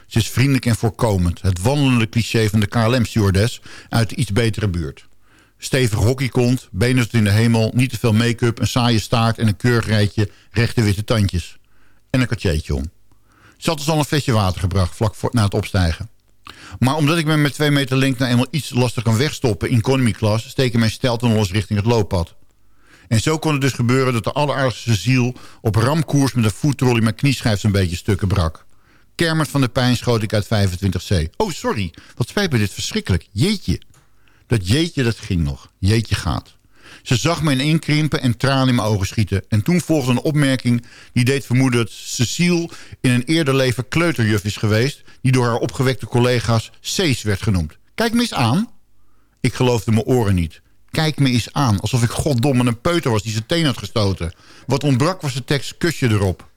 Ze is vriendelijk en voorkomend. Het wandelende cliché van de KLM-stewardess uit de iets betere buurt. Stevig hockeykont, benen tot in de hemel, niet te veel make-up... een saaie staart en een keurig rijtje rechte witte tandjes. En een katjeetje om. Ze had dus al een flesje water gebracht vlak voor, na het opstijgen. Maar omdat ik me met twee meter lengte nou eenmaal iets lastig kan wegstoppen... in economy class, steken mijn stelten los richting het looppad. En zo kon het dus gebeuren dat de alleraardigste ziel... op ramkoers met een voettrolley mijn knieschijf zo'n beetje stukken brak. Kermend van de pijn schoot ik uit 25C. Oh, sorry. Wat spijt me dit verschrikkelijk. Jeetje. Dat jeetje, dat ging nog. Jeetje gaat. Ze zag me inkrimpen en tranen in mijn ogen schieten. En toen volgde een opmerking die deed vermoeden dat Cecile... in een eerder leven kleuterjuf is geweest... die door haar opgewekte collega's Cees werd genoemd. Kijk me eens aan. Ik geloofde mijn oren niet. Kijk me eens aan, alsof ik goddomme een peuter was die zijn teen had gestoten. Wat ontbrak was de tekst kusje erop.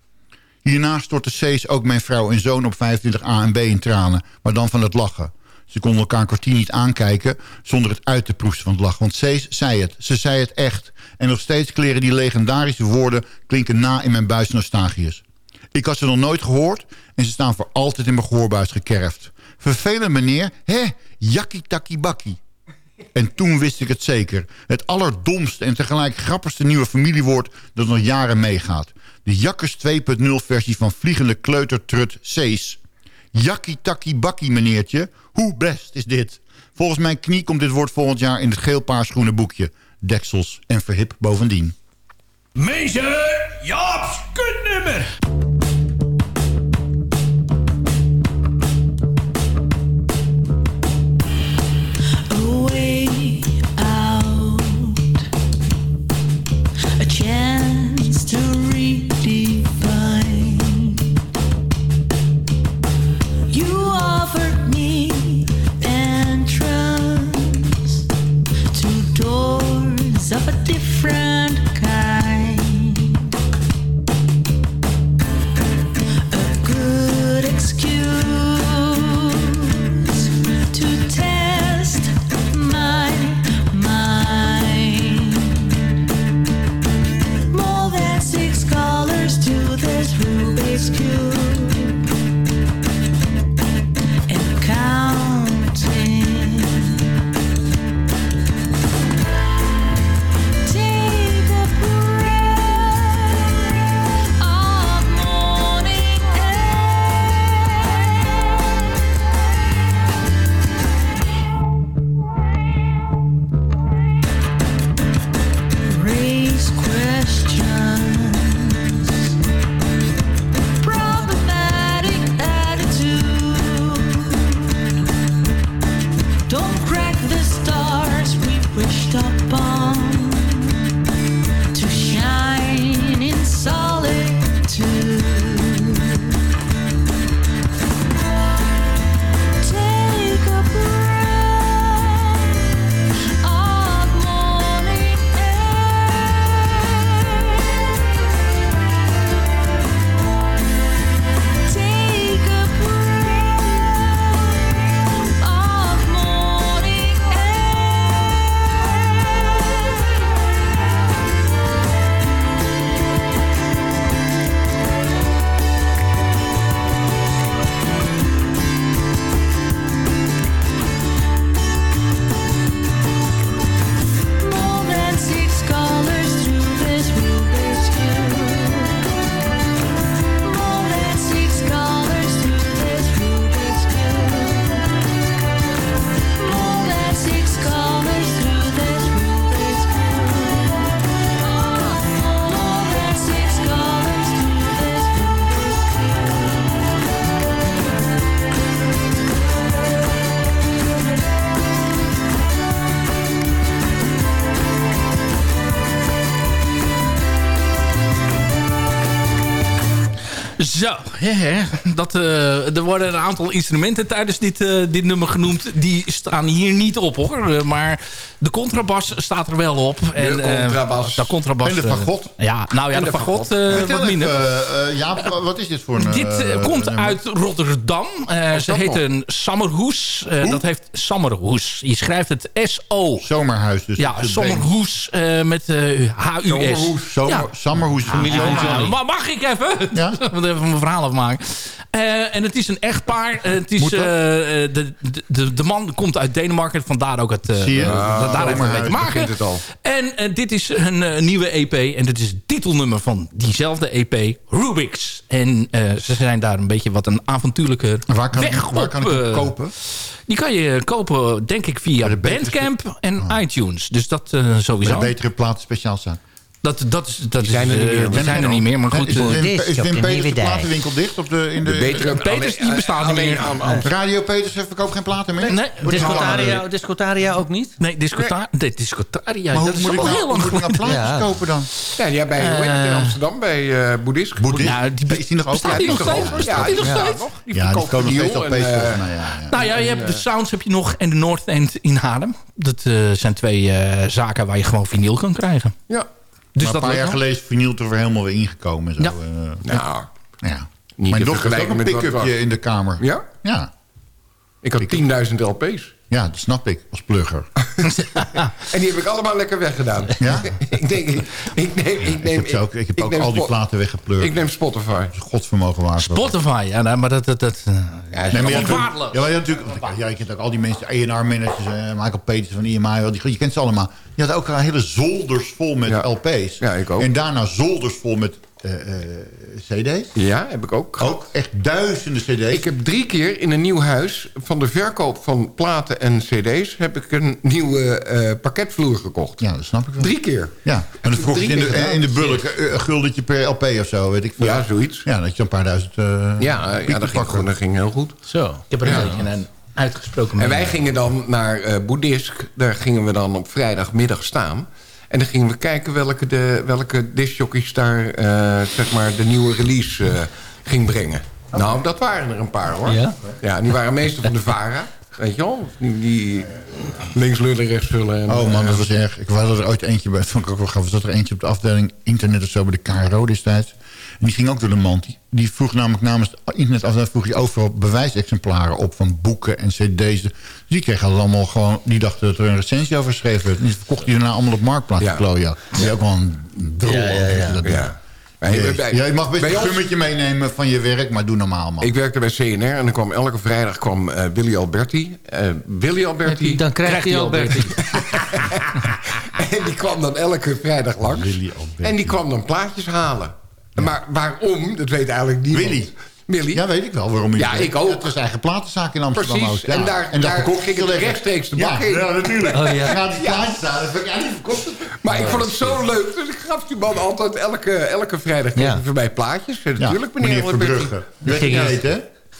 Hierna stortte Cees ook mijn vrouw en zoon op 25 A en B in tranen. Maar dan van het lachen. Ze konden elkaar een kwartier niet aankijken zonder het uit te proesten van het lachen. Want Cees zei het. Ze zei het echt. En nog steeds kleren die legendarische woorden klinken na in mijn buis nostalgiërs. Ik had ze nog nooit gehoord en ze staan voor altijd in mijn gehoorbuis gekerfd. Vervelend meneer, hè, jakkie takkie bakkie. En toen wist ik het zeker. Het allerdomste en tegelijk grappigste nieuwe familiewoord dat nog jaren meegaat. De Jakkers 2.0 versie van Vliegende Kleutertrut Cees. Jakkie takkie bakkie meneertje, hoe best is dit? Volgens mijn knie komt dit woord volgend jaar in het geel-paars groene boekje. Deksels en verhip bovendien. Mensen, Jaap's kutnummer. Of a different Zo. Dat, eh, er worden een aantal instrumenten tijdens dit, eh, dit nummer genoemd. Die staan hier niet op hoor. Eh, maar de contrabas staat er wel op. en, eh, contrabas. de contrabas. En de fagot. ja, nou ja, En de, de fagot wat minder. Jaap, wat is dit voor een... Dit komt uit Rotterdam. Ze heet een Sammerhoes. Dat heeft Sammerhoes. Je schrijft het S-O. Zomerhuis. Dus Ja, Sommerhoes met H-U-S. Ja. Summerhoes. familie van Ja, mag ik even? Ja. Even mijn verhaal afmaken. Eh, en het is een echtpaar. Eh, het is, eh, de, de, de, man komt uit Denemarken. Vandaar ook het... Zie je? eh, daar heeft het mee te Zomerhuis, maken. het al. En dit is een nieuwe EP. En dit is het titelnummer van diezelfde EP. Rubik's. En ze zijn daar een beetje wat een avontuurlijke Waar kan, weg ik, waar op, kan ik hem kopen? Die kan je kopen, denk ik, via Bandcamp en iTunes. Dus dat Bij sowieso. de betere platen speciaal staan. Dat, dat, is, dat is, zijn er niet eh, meer. die zijn er niet meer. Maar goed, Is, eh, is Wim Peters de platenwinkel dicht? Op de, in de, De betere Peters, die bestaat niet meer. Radio Peters verkoopt geen platen meer? Nee, Discotaria, Discotaria ook niet? Nee, Discota nee, Discotaria. Maar dat hoe is moet ik nou, heel lang moet ik nou plaatjes Ja. kopen dan? Ja, ja bij hoe heet het in Amsterdam, bij eh Boeddhist. Boeddhist? Nou, die is die nog open? bestaat die nog steeds? Bestaat die nog ja, steeds? nog. Die Ja, die verkoopt komen nog steeds op eh, ja, ja. Nou ja, je hebt de Sounds heb je nog en de North End in Haarlem. Dat eh, zijn twee eh, zaken waar je gewoon vinyl kan krijgen. Ja. Dus maar dat een paar jaar geleden is vinyl toch weer helemaal weer ingekomen. En zo. Ja. eh. Nou, Ja. Niet Mijn te dochter heeft ook een pick-upje in de kamer. Ja? Ja. Ik had 10.000 LP's. Ja, dat snap ik, als plugger. En die heb ik allemaal lekker weggedaan. Ja? ik denk, ik, ik neem... Ik, neem, ik heb, ze ook, ik heb ook neem al die platen weggepleurd. Ik neem Spotify. Godsvermogen waard. Spotify, ja, nou, maar dat... dat, dat eh, ja, is Nee, maar je. Ja, maar je natuurlijk, ja, je kent ook al die mensen, A&R-managers, eh, Michael Peters van IMI, wel, die, je kent ze allemaal. Die hadden ook hele zolders vol met LP's. Ja, ik ook. En daarna zolders vol met eh, eh, CD's. Ja, heb ik ook. Ook echt duizenden CD's. Ik heb drie keer in een nieuw huis... van de verkoop van platen en cd's... heb ik een nieuwe eh, pakketvloer gekocht. Ja, dat snap ik wel. Drie keer. Ja, en dat vroeg je in de, gedaan. in de bulk, een guldetje per LP of zo, weet ik veel. Ja, zoiets. Ja, dat je een paar duizend uh, Ja, eh, ja dat, ging, gewoon- dat ging heel goed. Zo, ik heb er Ja. een beetje een uitgesproken... En wij gingen dan naar eh Boeddhisk. Daar gingen we dan op vrijdagmiddag staan. En dan gingen we kijken welke, de, welke discjockeys daar eh, zeg maar de nieuwe release eh, ging brengen. Nou, dat waren er een paar hoor. Ja? Die waren meestal van de VARA. Weet je wel? Die, die links lullen, rechts lullen. En, Oh man, eh, dat was erg. Ik had er ooit eentje bij. Dat vond ik ook wel gaaf. Er zat er eentje op de afdeling internet of zo bij de KRO destijds. Die ging ook door de mand. Die, die vroeg namelijk namens de internetafdeling vroeg je overal bewijsexemplaren op van boeken en cd's. Dus die kregen dat allemaal gewoon. Die dachten dat er een recensie over geschreven werd. En die verkocht die daarna allemaal op marktplaats. Ja. Ja. Ja. Die is ook wel een drol. Ja, ja, ja. dat. Ja. Je mag best een ons- gummetje meenemen van je werk, maar doe normaal man. Ik werkte bij CNR en dan kwam elke vrijdag kwam eh, Willy Alberti. Eh, Willy Alberti. Dan krijgt hij Alberti. en die kwam dan elke vrijdag langs. Willy Alberti. En die kwam dan plaatjes halen. Maar waarom, dat weet eigenlijk niemand. Willy. Willy. Ja, weet ik wel waarom hij Ja, ik ook. Het was eigen platenzaak in Amsterdam Precies. Ja. En daar, dat daar verkocht ging het rechtstreeks de ja, bak in. Ja, natuurlijk. Oh, ja. Gaat die plaatjes aan. Dat ja, die verkocht het. Maar ik vond het zo leuk. Dus ik gaf die man altijd elke, elke vrijdag Ja. ja. voor mij plaatjes. En Ja, natuurlijk, meneer, meneer. Verbrugge. Weet je ging heet, hè?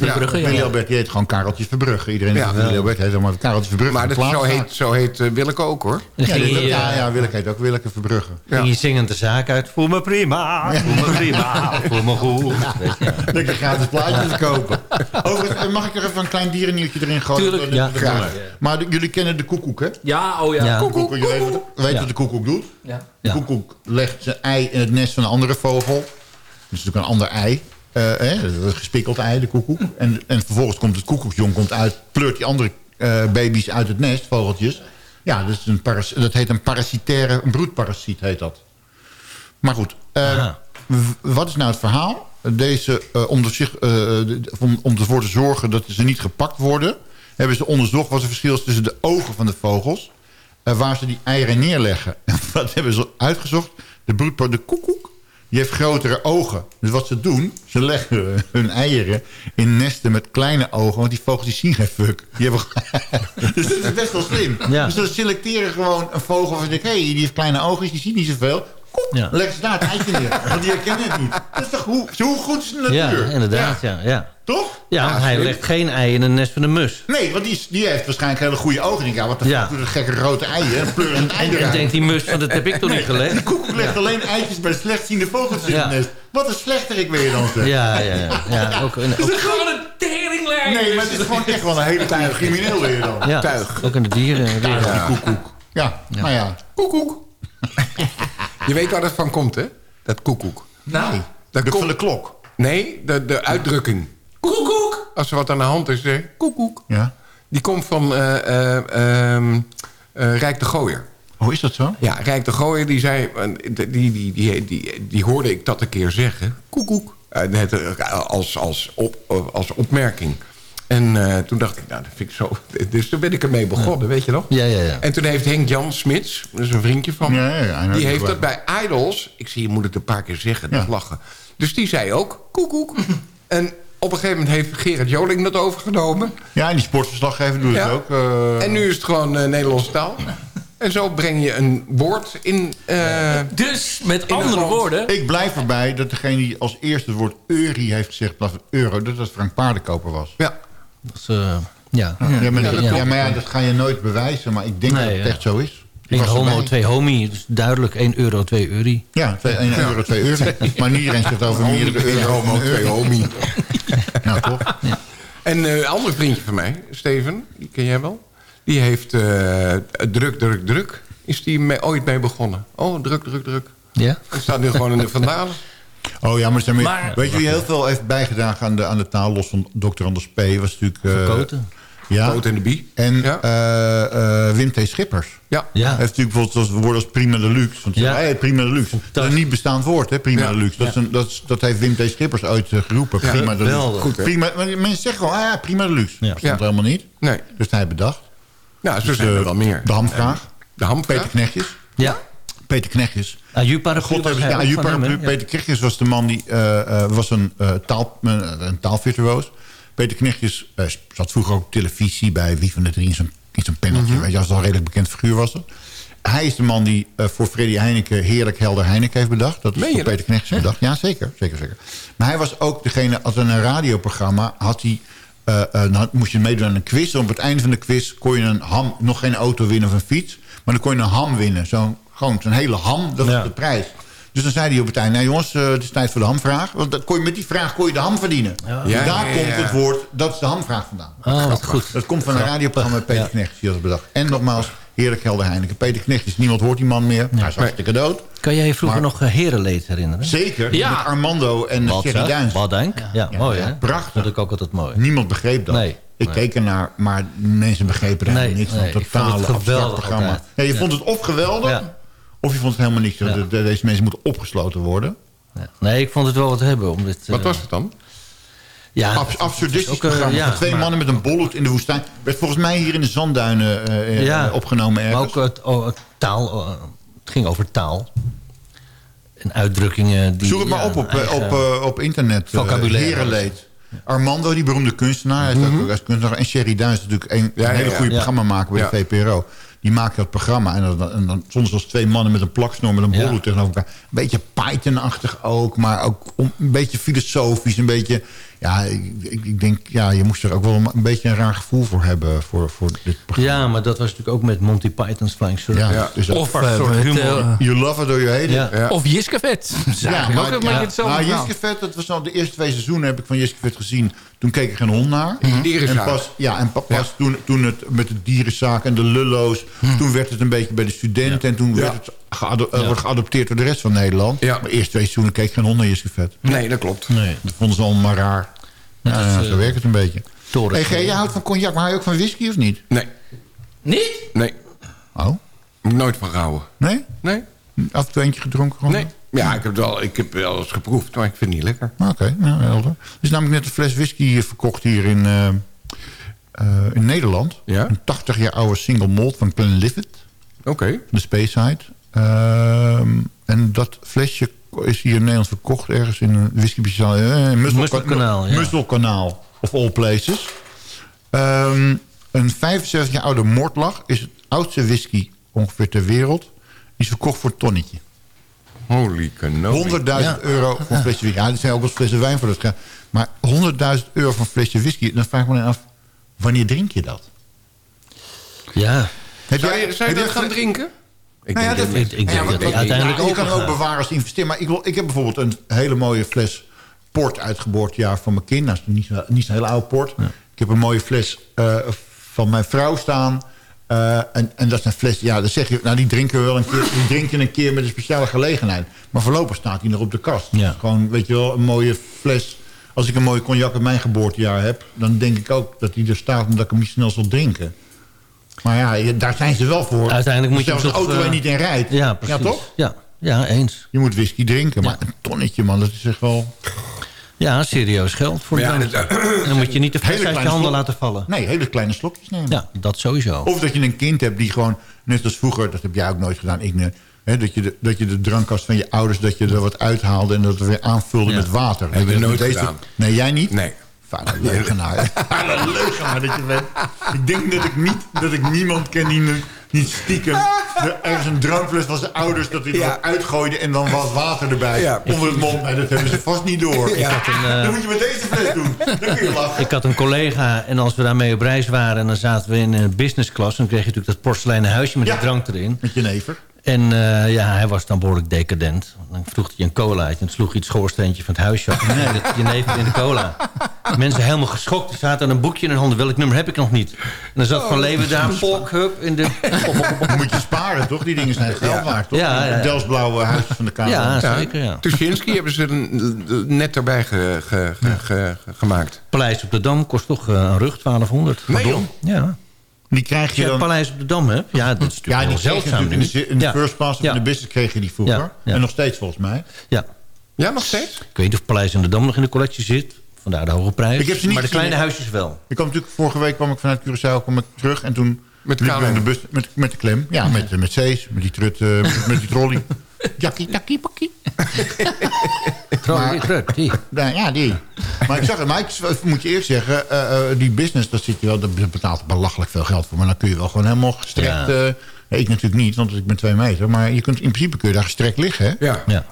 Verbrugge, ja. Willy Albert, die heet gewoon Kareltje Verbrugge. Iedereen Ja. die Willy Albert heet maar Kareltje Verbrugge. Maar dat, zo heet, zo heet eh, Willeke ook, hoor. Dan Ja, die- ja, eh, ja, Willeke heet ook Willeke Verbrugge. ging je zingend de zaak uit. Voel me prima, voel me prima, voel me goed. Weet je. Dat je gratis plaatjes kopen. Eh, mag ik er even een klein dierennieuwtje erin gooien? Tuurlijk, Dat- ja. dat- Graag. Maar de- jullie kennen de koekoek, hè? Ja, oh ja. Ja. Koekoek, je weet, wat- weet Ja. wat de koekoek doet? Ja. De Ja. koekoek legt zijn ei in het nest van een andere vogel. Dus natuurlijk een ander ei. Eh, hè, gespikkeld ei, de koekoek. En, en vervolgens komt het koekoeksjong komt uit... pleurt die andere eh, baby's uit het nest, vogeltjes. Ja, dat, is een paras- dat heet een parasitaire... een broedparasiet heet dat. Maar goed, eh, wat is nou het verhaal? Deze, om, er zich, om, om ervoor te zorgen dat ze niet gepakt worden... hebben ze onderzocht wat het verschil is tussen de ogen van de vogels... eh, waar ze die eieren neerleggen. En wat hebben ze uitgezocht? De de koekoek, die heeft grotere ogen. Dus wat ze doen, ze leggen hun eieren in nesten met kleine ogen... want die vogels die zien geen fuck. Die hebben... dus dat is best wel slim. Ja. Dus ze selecteren gewoon een vogel van... hé, hey, die heeft kleine ogen, die ziet niet zoveel... Ja. leggen ze daar het eitje neer. Want die herkennen het niet. Dat is toch hoe, zo goed is de natuur? Ja, inderdaad, ja. ja. Toch? Ja, hij legt geen ei in een nest van een mus. Nee, want die, is- die heeft waarschijnlijk hele goede ogen. Denkt, ja, wat de Ja. dat gekke grote eieren? En En denkt die mus van, dat heb ik toch niet Die gelegd? koekoek legt alleen eitjes bij slechtziende vogeltjes in Ja. het nest. Wat een slechterik ben je dan zeg. Ja, ja, ja. ja ook, een, ook, Gewoon een teringlijn. Nee, maar het is gewoon echt wel een hele kleine crimineel je dan. ja, tuig. ook in de dieren. wereld. Die koekoek. Ja, nou ja. Koekoek. Je weet waar dat van komt, hè? Dat koekoek. Nou, Dat De, komt- van de klok. Nee, de, de uitdrukking. Koekoek. Als er wat aan de hand is, zeg koekoek. Ja. Die komt van eh, eh, ehm, eh, Rijk de Gooier. Oh, is dat zo? Ja, Rijk de Gooier, die zei... Die, die, die, die, die, die hoorde ik dat een keer zeggen. Koekoek. Net, als, als, op, als opmerking. En eh, toen dacht ik, nou, dat vind ik zo... Dus toen ben ik ermee begonnen, weet je nog? Ja, ja, ja. En toen heeft Henk Jan Smits, dat is een vriendje van me... Ja, ja, ja, die heeft dat bij Idols... Ik zie, je moet het een paar keer zeggen, dat lachen. Dus die zei ook, koekoek. en op een gegeven moment heeft Gerard Joling dat overgenomen. Ja, en die sportverslaggever doet Ja. het ook. eh, En nu is het gewoon eh, Nederlandse taal. En zo breng je een woord in... eh, Dus, met andere woorden... Ik blijf erbij dat degene die als eerste het woord euri heeft gezegd... in plaats van euro, dat dat Frank Paardenkoper was. ja. Dat is, eh, ja. Ja, maar, Ja, dat ja, klopt. maar ja, dat ga je nooit bewijzen. Maar ik denk Nee, dat het ja. echt zo is. Eén homo, erbij. twee homie. Dus duidelijk 1 euro, 2 euro. Ja, 1 euro, 2 euro. Maar niet iedereen zegt over meerdere euro. homo, een twee euro. homie. Nou, toch? En eh, een ander vriendje van mij, Steven, die ken jij wel. Die heeft eh, druk, druk, druk. Is die mee, ooit mee begonnen. Oh, druk, druk, druk. Ja? Het staat nu gewoon in de vandalen. Oh ja, maar, er zijn Maar- weet je wie heel veel heeft bijgedragen aan de, aan de taal... los van Dr. Anders P. was natuurlijk... eh, Verkoten. Ja. Coat en de Bie. En Ja. eh, eh, Wim T. Schippers. Ja. Ja. Hij heeft natuurlijk bijvoorbeeld zoals woorden als prima deluxe. Want Ja. ja. prima deluxe. Dat is een niet bestaand woord, hè, prima Ja. deluxe. Dat, is een, dat, is- dat heeft Wim T. Schippers ooit eh, geroepen. Ja, prima deluxe. geweldig. Goed, prima, maar mensen zeggen gewoon, ah ja, prima deluxe. Ja. Dat stond Ja. helemaal niet. Nee. Dus hij bedacht. Nou, zo Dus, zijn er eh, wel meer. De hamvraag. De hamvraag. Peter Knechtjes. Ja. Peter Knechtjes. Aju Paraplu God was ja. Peter Knechtjes was de man die eh, eh, was een, eh, taal, een, een taalvirtuoos. Peter Knechtjes eh, zat vroeger ook op televisie bij Wie van de Drie in zo'n in zo'n paneltje. Mhm. weet je, als een redelijk bekend figuur was het. Hij is de man die eh, voor Freddy Heineken heerlijk helder Heineken heeft bedacht. Dat is voor? Peter Knechtjes bedacht. Ja, zeker, zeker, zeker. Maar hij was ook degene, als een radioprogramma had hij... eh, dan moest je meedoen aan een quiz. En op het einde van de quiz kon je een ham, nog geen auto winnen of een fiets. Maar dan kon je een ham winnen. Zo'n gewoon zo'n hele ham, dat Ja. was de prijs. Dus dan zei hij op het einde, nou jongens, eh, het is tijd voor de hamvraag. Want dan kon je, met die vraag kon je de ham verdienen. Ja. Dus Ja, daar ja, komt ja. het woord, dat is de hamvraag vandaan. Oh, wat goed. Dat komt van een radioprogramma met Peter Knecht, die had het bedacht. En nogmaals, heerlijk helder Heineken. Peter Knecht is, niemand hoort die man meer. Hij is hartstikke dood. Kan jij je vroeger Maar- nog eh, Herenleed herinneren? Zeker, Ja. met Armando en Thierry? Duins. Wat denk? Ja, Ja, mooi ja, hè? prachtig. Dat ik ook altijd mooi. Niemand begreep dat. Nee. Ik Nee. keek ernaar, maar mensen begrepen er Nee, helemaal niks van. nee, ik vond het Totale geweldig programma. Ja, je Ja. vond het of geweldig, Ja. Of je vond het helemaal niks. Ja. De- de- Deze mensen moeten opgesloten worden. Ja. Nee, ik vond het wel wat hebben. Om dit, Wat eh, was het dan? Ja, Abs absurdistisch ook, eh, programma. ja, van twee maar- mannen met een bolhoed in de woestijn. Werd volgens mij hier in de zandduinen eh, eh, Ja. opgenomen Maar ook het, oh, taal. eh, het ging over taal. En uitdrukkingen die... Zoek het maar op op, eh, eigen- op, eh, op internet. eh, vocabulaire. Armando, die beroemde kunstenaar. Hij is ook- hij is kunstenaar. En Sherry Duins natuurlijk een, Ja, een hele ja, goede ja. programma maken bij Ja. de VPRO. Die maakte dat programma. En dan, en dan soms als twee mannen met een plaksnor, met een Ja. bolhoed tegenover elkaar. Een beetje Python-achtig ook. Maar ook om- een beetje filosofisch. Een beetje... Ja, ik, ik denk, ja, je moest er ook wel een beetje een raar gevoel voor hebben. Voor, voor dit programma. Ja, maar dat was natuurlijk ook met Monty Python's Flying Circus. Ja, Ja. dus dat- Of, Een soort met, humor. eh, You love it or you hate it. Ja. Ja. Of. Dat is eigenlijk ook maar verhaal. Jiske Vet, dat was al de eerste twee seizoenen heb ik van Jiske Vet gezien. Toen keek ik geen hond naar. Die dierenzaak. En pas, ja, en pa- pas toen, toen het met de dierenzaak en de lullo's... toen werd het een beetje bij de studenten... en toen werd het geado- eh, wordt geadopteerd door de rest van Nederland. Ja. Maar eerst twee seizoenen keek geen hond naar Jiske Vet. Nee, dat klopt. Nee. Dat vonden ze allemaal maar raar. Is, ja, eh, zo werkt het een beetje. Toren. Hey, G, jij houdt van cognac, maar hou je ook van whisky of niet? Nee, Niet? nee. Oh, Moet ik nooit van houden. nee? Nee, Af en toe eentje gedronken? gewoon? nee. Ja, ik heb, het wel, ik heb wel eens geproefd, maar ik vind het niet lekker. Oké, nou, helder. Er is namelijk net een fles whisky hier verkocht hier in, eh, eh, in Nederland. Ja? Een 80 jaar oude single malt van Glenlivet, Oké. de Speyside. Ehm, en dat flesje is hier in Nederland verkocht ergens in een whisky uh, Musselkanaal, ja. Musselkanaal, of all places. Ehm, een 75 jaar oude Mortlach is het oudste whisky ongeveer ter wereld. Die is verkocht voor een tonnetje. Holy cannoli. 100.000 Ja. euro voor een flesje whisky. Ja, er zijn ook wel flessen wijn voor dat geld. Maar 100.000 euro voor een flesje whisky. Dan vraag ik me dan af, wanneer drink je dat? Ja. Heb Zou jij- je, zou je heb dat gaan drinken? Ik Nou ja, denk dat- dat Ik, ik denk Ja, dat uiteindelijk ja, je kan ook bewaren als investeren. Maar ik, wil, ik heb bijvoorbeeld een hele mooie fles port uit geboortejaar van mijn kind. Nou, dat is niet niet zo'n hele oude port. Ik heb een mooie fles eh, van mijn vrouw staan. Eh, en, en dat is een fles, ja, dan zeg je, nou die drinken we wel een keer, die drink je een keer met een speciale gelegenheid. Maar voorlopig staat die nog op de kast. Ja. Gewoon, weet je wel, een mooie fles. Als ik een mooie cognac in mijn geboortejaar heb, dan denk ik ook dat die er staat omdat ik hem niet snel zal drinken. Maar ja, je- daar zijn ze wel voor. Uiteindelijk moet je Zelfs toch, auto waar je eh, niet in rijdt. Ja, precies. Ja, toch? Ja, ja eens. Je moet whisky drinken, maar een tonnetje, man, dat is echt wel... Ja, serieus geld voor Ja, dat-. En dan moet je niet de fles uit je handen slok. laten vallen. Nee, hele kleine slokjes nemen. Ja, dat sowieso. Of dat je een kind hebt die gewoon, net als vroeger... dat heb jij ook nooit gedaan, ik ne- hè, dat, je de, dat je de drankkast van je ouders... dat je er wat uithaalde en dat er weer aanvulde Ja. met water. We Dat nooit deze- gedaan. Nee, jij niet? Nee. Vader leugenaar. Leugenaar dat je bent. Ik denk dat ik, niet, dat ik niemand ken die me niet stiekem... er ergens een drankfles van zijn ouders... dat hij Ja. uitgooide en dan wat water erbij. Ja. Onder het mond. Nee, dat hebben ze vast niet door. Ik had een, eh, Dat moet je met deze fles doen. Dan kun je lachen. Ik had een collega en als we daarmee op reis waren... en dan zaten we in een business class... dan kreeg je natuurlijk dat porseleinen huisje met Ja. die drank erin. Met je never. En eh, ja, hij was dan behoorlijk decadent. Dan vroeg hij een cola uit en sloeg hij het schoorsteentje van het huisje af. Nee, dat je neef in de cola. Mensen helemaal geschokt. Er staat aan een boekje in hun handen. Welk nummer heb ik nog niet? En dan zat Van Leeuwen daar, polk, hup, in de... Moet je sparen, toch? Die dingen zijn geld waard, toch? Ja, ja, ja. Delsblauwe huisjes van de Kamer. Ja, zeker, ja. Tuschinski hebben ze net erbij ge- ge- ge- ge- gemaakt. Paleis op de Dam kost toch eh, een rug, 1200. Nee, Pardon? Ja. Die krijg Als je dan... het Paleis op de Dam hebt, ja, dat is Ja, natuurlijk die kreeg je zeldzaam natuurlijk in de, in de Ja. first of Ja. in de business kreeg je die vroeger. Ja, ja. En nog steeds volgens mij. Ja. Ja, nog steeds? Ik weet niet of Paleis in de Dam nog in de collectie zit. Vandaar de hoge prijs. Ik heb ze niet maar de kleine huisjes wel. Ik kwam natuurlijk, vorige week kwam ik vanuit Curaçao kwam ik terug en toen... Met de liep ik KLM. in de bus, met, met de klem. Ja, met, met Cees, met die trut, eh, met, met die trolley. Jakkie, takkie, pakkie. Trolley, trut, die. Ja, ja, die. Maar ik zag het, maar ik moet je eerst zeggen, eh, eh, die business, dat zit je wel, daar betaalt belachelijk veel geld voor. Maar dan kun je wel gewoon helemaal gestrekt... Ja. ik natuurlijk niet, want ik ben twee meter. Maar je kunt, in principe kun je daar gestrekt liggen, hè? Ja. Ja.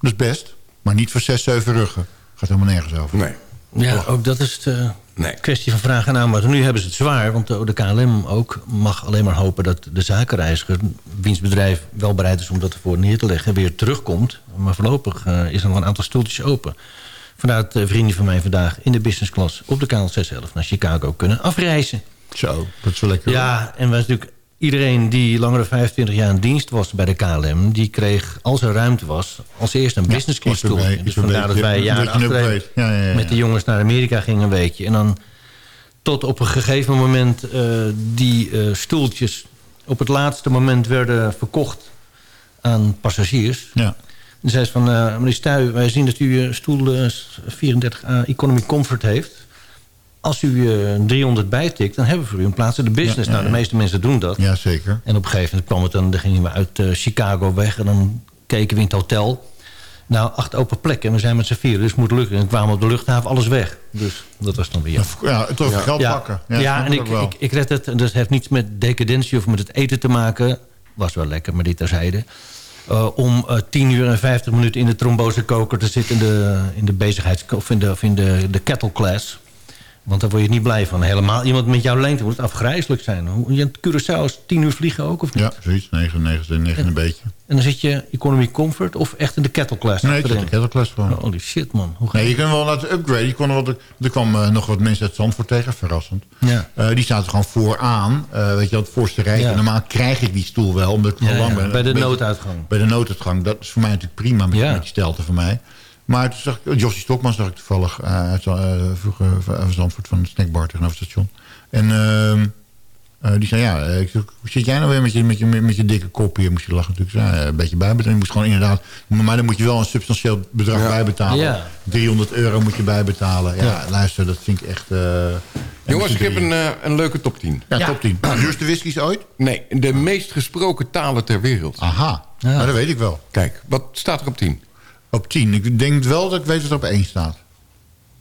Dat is best. Maar niet voor zes, zeven ruggen. Gaat helemaal nergens over. Nee. Ja, ook dat is de Nee. kwestie van vraag en aanbod. Nu hebben ze het zwaar, want de, de KLM ook mag alleen maar hopen... dat de zakenreiziger, wiens bedrijf wel bereid is om dat ervoor neer te leggen... weer terugkomt. Maar voorlopig eh, is er nog een aantal stoeltjes open. Vandaar dat eh, vrienden van mij vandaag in de business class... op de KL 611 naar Chicago kunnen afreizen. Zo, dat is wel lekker. Ja, en was natuurlijk iedereen die langer dan 25 jaar in dienst was bij de KLM... die kreeg, als er ruimte was, als eerste een Ja, business class stoel. Dus vandaar dat wij jaren. Ja, ja, ja, met de jongens naar Amerika gingen een weekje. En dan tot op een gegeven moment eh, die eh, stoeltjes... op het laatste moment werden verkocht aan passagiers... Ja. Dan zei ze van, eh, meneer Stuy, wij zien dat u stoel eh, 34A Economy Comfort heeft. Als u eh 300 bijtikt, dan hebben we voor u een plaats in de business. Ja, ja, Nou, de ja. meeste mensen doen dat. Ja, zeker. En op een gegeven moment kwam het dan, dan gingen we uit eh, Chicago weg... en dan keken we in het hotel. Nou, acht open plekken. En we zijn met z'n vieren, dus het moet lukken. En kwamen op de luchthaven alles weg. Dus dat was dan weer. Ja, het over geld Ja, pakken. ja, en ik, ik, ik red het. En dat heeft niets met decadentie of met het eten te maken. Was wel lekker, maar dit terzijde. Uh, om uh, 10 uur en 50 minuten in de trombosekoker te zitten... in de, in de bezigheids... of in de, of in de, de kettle class. Want daar word je niet blij van. Helemaal iemand met jouw lengte moet afgrijzelijk zijn. Hoe- Je Curaçao is 10 uur vliegen ook, of niet? Ja, zoiets. 9, 9, 9 een beetje. En dan zit je economy comfort of echt in de kettle class? Nee, ik zit in de kettleklas gewoon. Holy shit, man. Hoe Nee, je kunt wel laten upgraden. Je kon wel, er kwam eh, nog wat mensen uit Zandvoort tegen, verrassend. Ja. Eh, die zaten gewoon vooraan. eh weet je het voorste. Ja. Normaal krijg ik die stoel wel, omdat ik Ja, lang ben. bij de beetje- nooduitgang. Bij de nooduitgang. Dat is voor mij natuurlijk prima met, met die stelte van mij. Maar toen zag ik, Jossie Stokman zag ik toevallig eh, uit eh, vroeger van Zandvoort van het snackbar tegenover het station. En ehm, eh, die zei, ja, eh, ik zeg, hoe zit jij nou weer met je, met je, met je dikke kop hier? Moest je lachen natuurlijk. Ja, een beetje bijbetalen. Je moest gewoon inderdaad, maar dan moet je wel een substantieel bedrag bijbetalen. Ja. 300 euro moet je bijbetalen. Ja, Ja. luister, dat vind ik echt... eh, Jongens, ik heb een, eh, een leuke top 10. Ja, top 10. Duurste whiskies ooit? Nee, de meest gesproken talen ter wereld. Aha, nou, dat weet ik wel. Kijk, wat staat er op 10? Op 10. Ik denk wel dat ik weet wat er op 1 staat.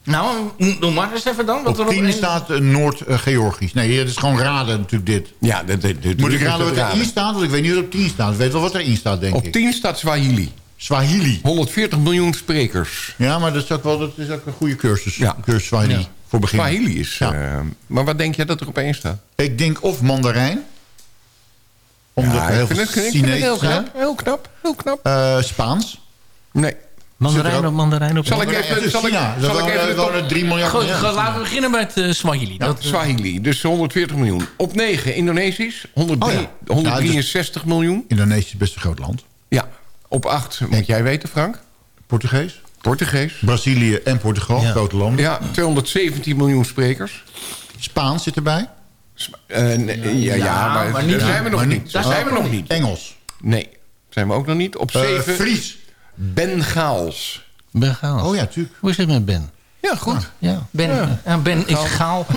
Nou, doe maar eens even dan. Wat Op er 10 één- staat eh, Noord-Georgisch. Nee, het is gewoon raden natuurlijk dit. Ja, dit, dit, dit- Moet ik raden het wat erin staat? Want ik weet niet wat op 10 staat. Ik weet wel wat erin staat, denk Op ik. 10 staat Swahili. Swahili. 140 miljoen sprekers. Ja, maar dat is ook wel dat is ook een goede cursus. Ja. Cursus Swahili. Ja. Voor begin. Swahili is... Ja. eh, maar wat denk jij dat er op 1 staat? Ik denk of Mandarijn. Omdat Ja, er heel ik vind veel het, ik vind het Chinees heel zijn. knap. Heel knap. Heel knap. Eh, Spaans. Nee. Mandarijn op mandarijn op Zal ik even... Zal ik, zal ik even de top- wonen 3 miljard Goed, laten we beginnen met eh Swahili. Dat, eh, Swahili, dus 140 miljoen. Op 9 Indonesisch, 103 Oh ja. 163 miljoen. Indonesië is best een groot land. Ja. Op 8 moet jij weten, Frank. Portugees. Portugees. Brazilië en Portugal, Ja. grote landen. Ja, 217 miljoen sprekers. Spaans zit erbij. Eh, nee, ja, ja, maar, maar niet- daar zijn we nog niet. Daar zijn we nog niet. Engels. Nee, zijn we ook nog niet. Op Eh, 7 Fries. Bengaals. Ben Gaal. Oh ja, tuurlijk. Hoe is het met Ben? Ja, goed. Ja. ben, ja, ben is gaal.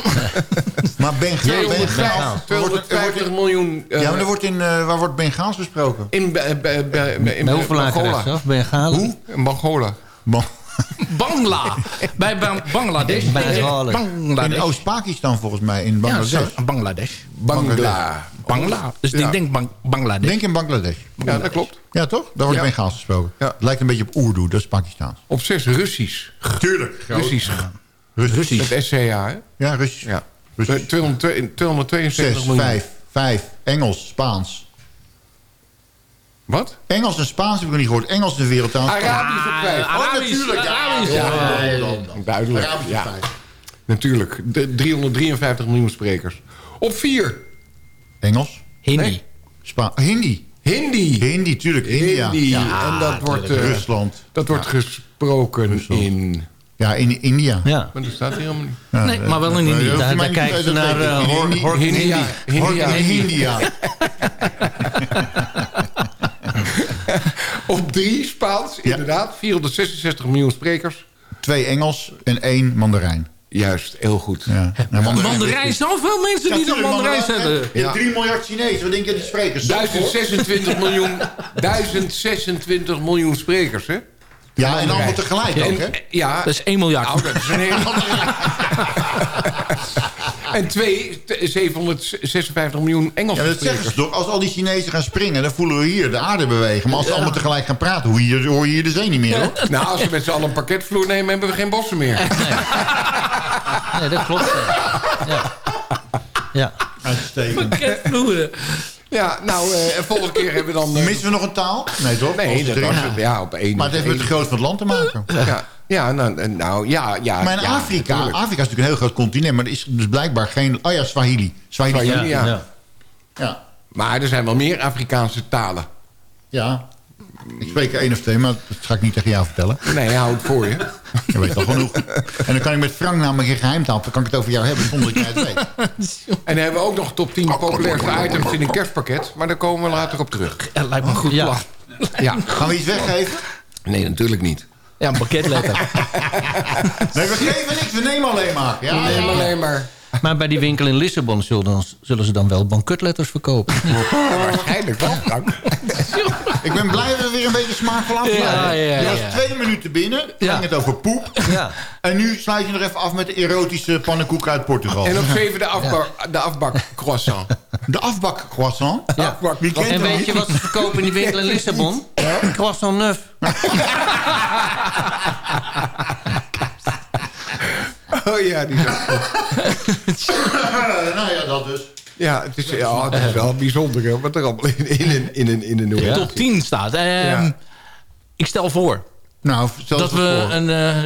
Maar Bengaal, Bengaal. 250, 250 miljoen. eh, Ja, maar er wordt in, eh, waar wordt Bengaals gesproken? in, Be- Be- Be- Be- in rechtsaf, Ben Gaal. Hoe? In Angola. Bon. Bangla. Bij Bang- Bangladesh. Halen. Bangladesh. In Oost-Pakistan volgens mij, in Ja, Bangladesh. zo, Bangladesh. Bangla. Bangla. Dus Ja. ik denk Bang Bangladesh. Denk in Bangladesh. Ja, dat klopt. Ja, toch? Daar wordt Ja. Bengaals gesproken. Ja. Het lijkt een beetje op Urdu, dat is Pakistaans. Op 6 Russisch. Tuurlijk. Russisch. Russisch. Met SCA, hè? Ja, Russisch. Ja. Russisch. 272 272 Zes, miljoen. vijf, vijf. Engels, Spaans. Wat? Engels en Spaans heb ik nog niet gehoord. Engels is de wereldtaal. Arabisch op vijf. Oh, Arabisch, natuurlijk. Ja, Arabisch, ja, ja. ja, ja, ja. Duidelijk. Arabisch op Ja. vijf. Natuurlijk. De 353 miljoen sprekers. Op vier. Engels. Hindi. Nee. Spa Hindi. Hindi. Hindi, tuurlijk. India. Hindi. Ja, en dat wordt, eh, Rusland. dat wordt gesproken in... Ja, in India. Ja. Maar dat staat hier helemaal niet. Ja, Nee, eh, maar wel in India. eh, Daar- daar kijken ze naar, weten. eh, Hor- Hindi- Hor- Op drie Spaans, Ja. inderdaad. 466 miljoen sprekers. Twee Engels en één Mandarijn. Juist, heel goed. Ja. Nou, Mandarijn, zoveel mensen die dan tuurlijk, Mandarijn zetten. Je hebt 3 miljard Chinezen. Wat denk je die sprekers? Zo, hoor. 1026 miljoen, 1026 miljoen sprekers, hè? Ja, en allemaal tegelijk ook, hè? Ja, Dat is 1 miljard. dat is een hele En twee, t- 756 miljoen Engelse Ja, dat zeggen sprekers. ze toch. Als al die Chinezen gaan springen, dan voelen we hier de aarde bewegen. Maar als ze allemaal tegelijk gaan praten, hoor je, hoor je hier de zee niet meer, hoor. Nou, als we met z'n allen een parketvloer nemen, hebben we geen bossen meer. Nee, dat klopt. Ja. ja. Uitstekend. Ja, nou, eh, en volgende keer hebben we dan... eh, Missen we nog een taal? Nee, toch? nee, dat was het. Ja, op één. Maar het heeft met de grootte van het land te maken. Ja, ja, nou, nou ja, ja. Maar in ja, Afrika, natuurlijk. Afrika is natuurlijk een heel groot continent, maar er is dus blijkbaar geen... Oh ja, Swahili. Swahili. Swahili, ja. ja. ja. Ja. Maar er zijn wel meer Afrikaanse talen. ja. Ik spreek er één of twee, maar dat ga ik niet tegen jou vertellen. Nee, hou het voor je. Je weet al genoeg. En dan kan ik met Frank namelijk een geheimtaal, dan kan ik het over jou hebben zonder dat jij het weet. En dan hebben we ook nog top 10 populairste items in een kerstpakket. Maar daar komen we later op terug. Ja, lijkt me een goed Ja. plan. Ja. Gaan we iets weggeven? Nee, natuurlijk niet. Ja, een pakketletter. Nee, we geven niks, we nemen alleen maar. Ja, ja. maar alleen maar... Maar bij die winkel in Lissabon zullen, dan- zullen ze dan wel bankutletters verkopen. Waarschijnlijk wel, Frank. Ik ben blij dat we weer een beetje smaakvol afsluiten. Ja, ja, ja, Je was ja. twee minuten binnen, Ja. ging het over poep. Ja. En nu sluit je nog even af met de erotische pannenkoek uit Portugal. En op 7 de afbak, de afbak croissant. De afbak croissant. Ja. En weet niet? je wat ze verkopen in die winkel in Lissabon? Croissant neuf. Oh ja, die goed. nou ja, dat dus. Ja, het is, ja, het is wel bijzonder hè, wat er allemaal in, in, een- in, een- in een De ja. top 10 staat. Ehm, Ja. Ik stel voor Nou, dat we een, eh,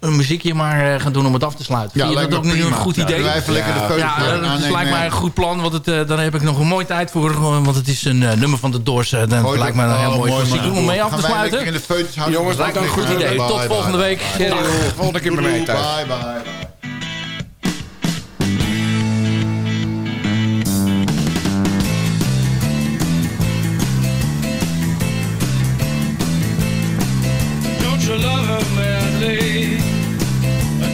een muziekje maar eh, gaan doen om het af te sluiten. Ja, Vind je lijkt dat ook nu een goed Ja, idee? even lekker de Ja, feutjes ja, aan. dat Nee, lijkt nee. mij een goed plan, want het, eh, dan heb ik nog een mooie tijd voor. Want het is een eh, nummer van de Doors. dan Gooi lijkt dat- een heel oh, mooi mooi, muziek om mee af te sluiten. lekker in de feutjes houden. Jongens, Lijkt me een goed idee. Tot volgende week. Volgende keer bij mij bye, bye. You love her madly?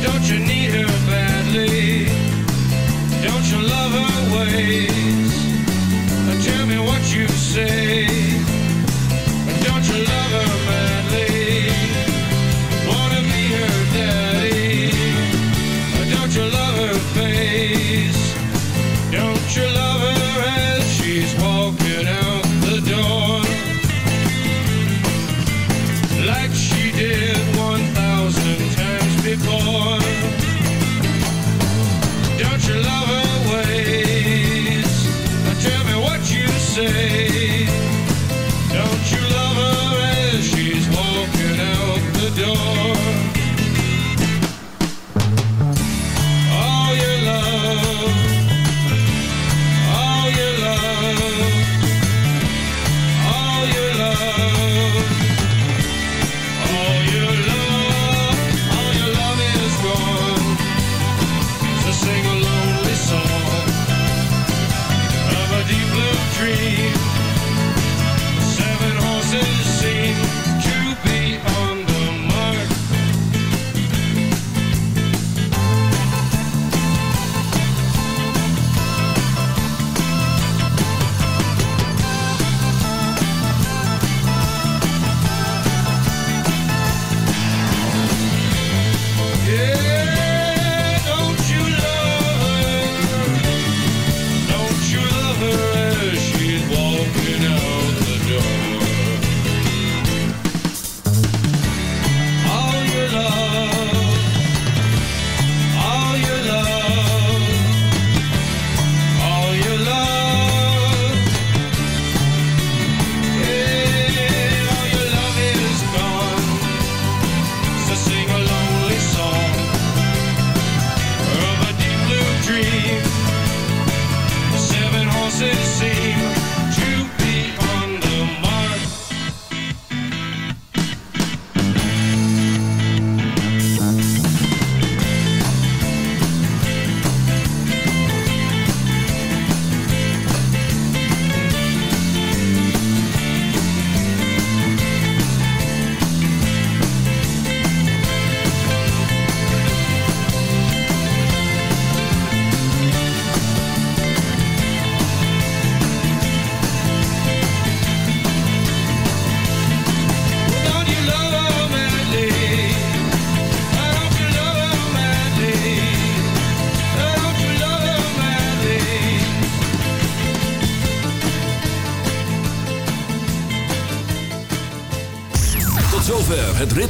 Don't you need her badly? Don't you love her ways? Tell me what you say.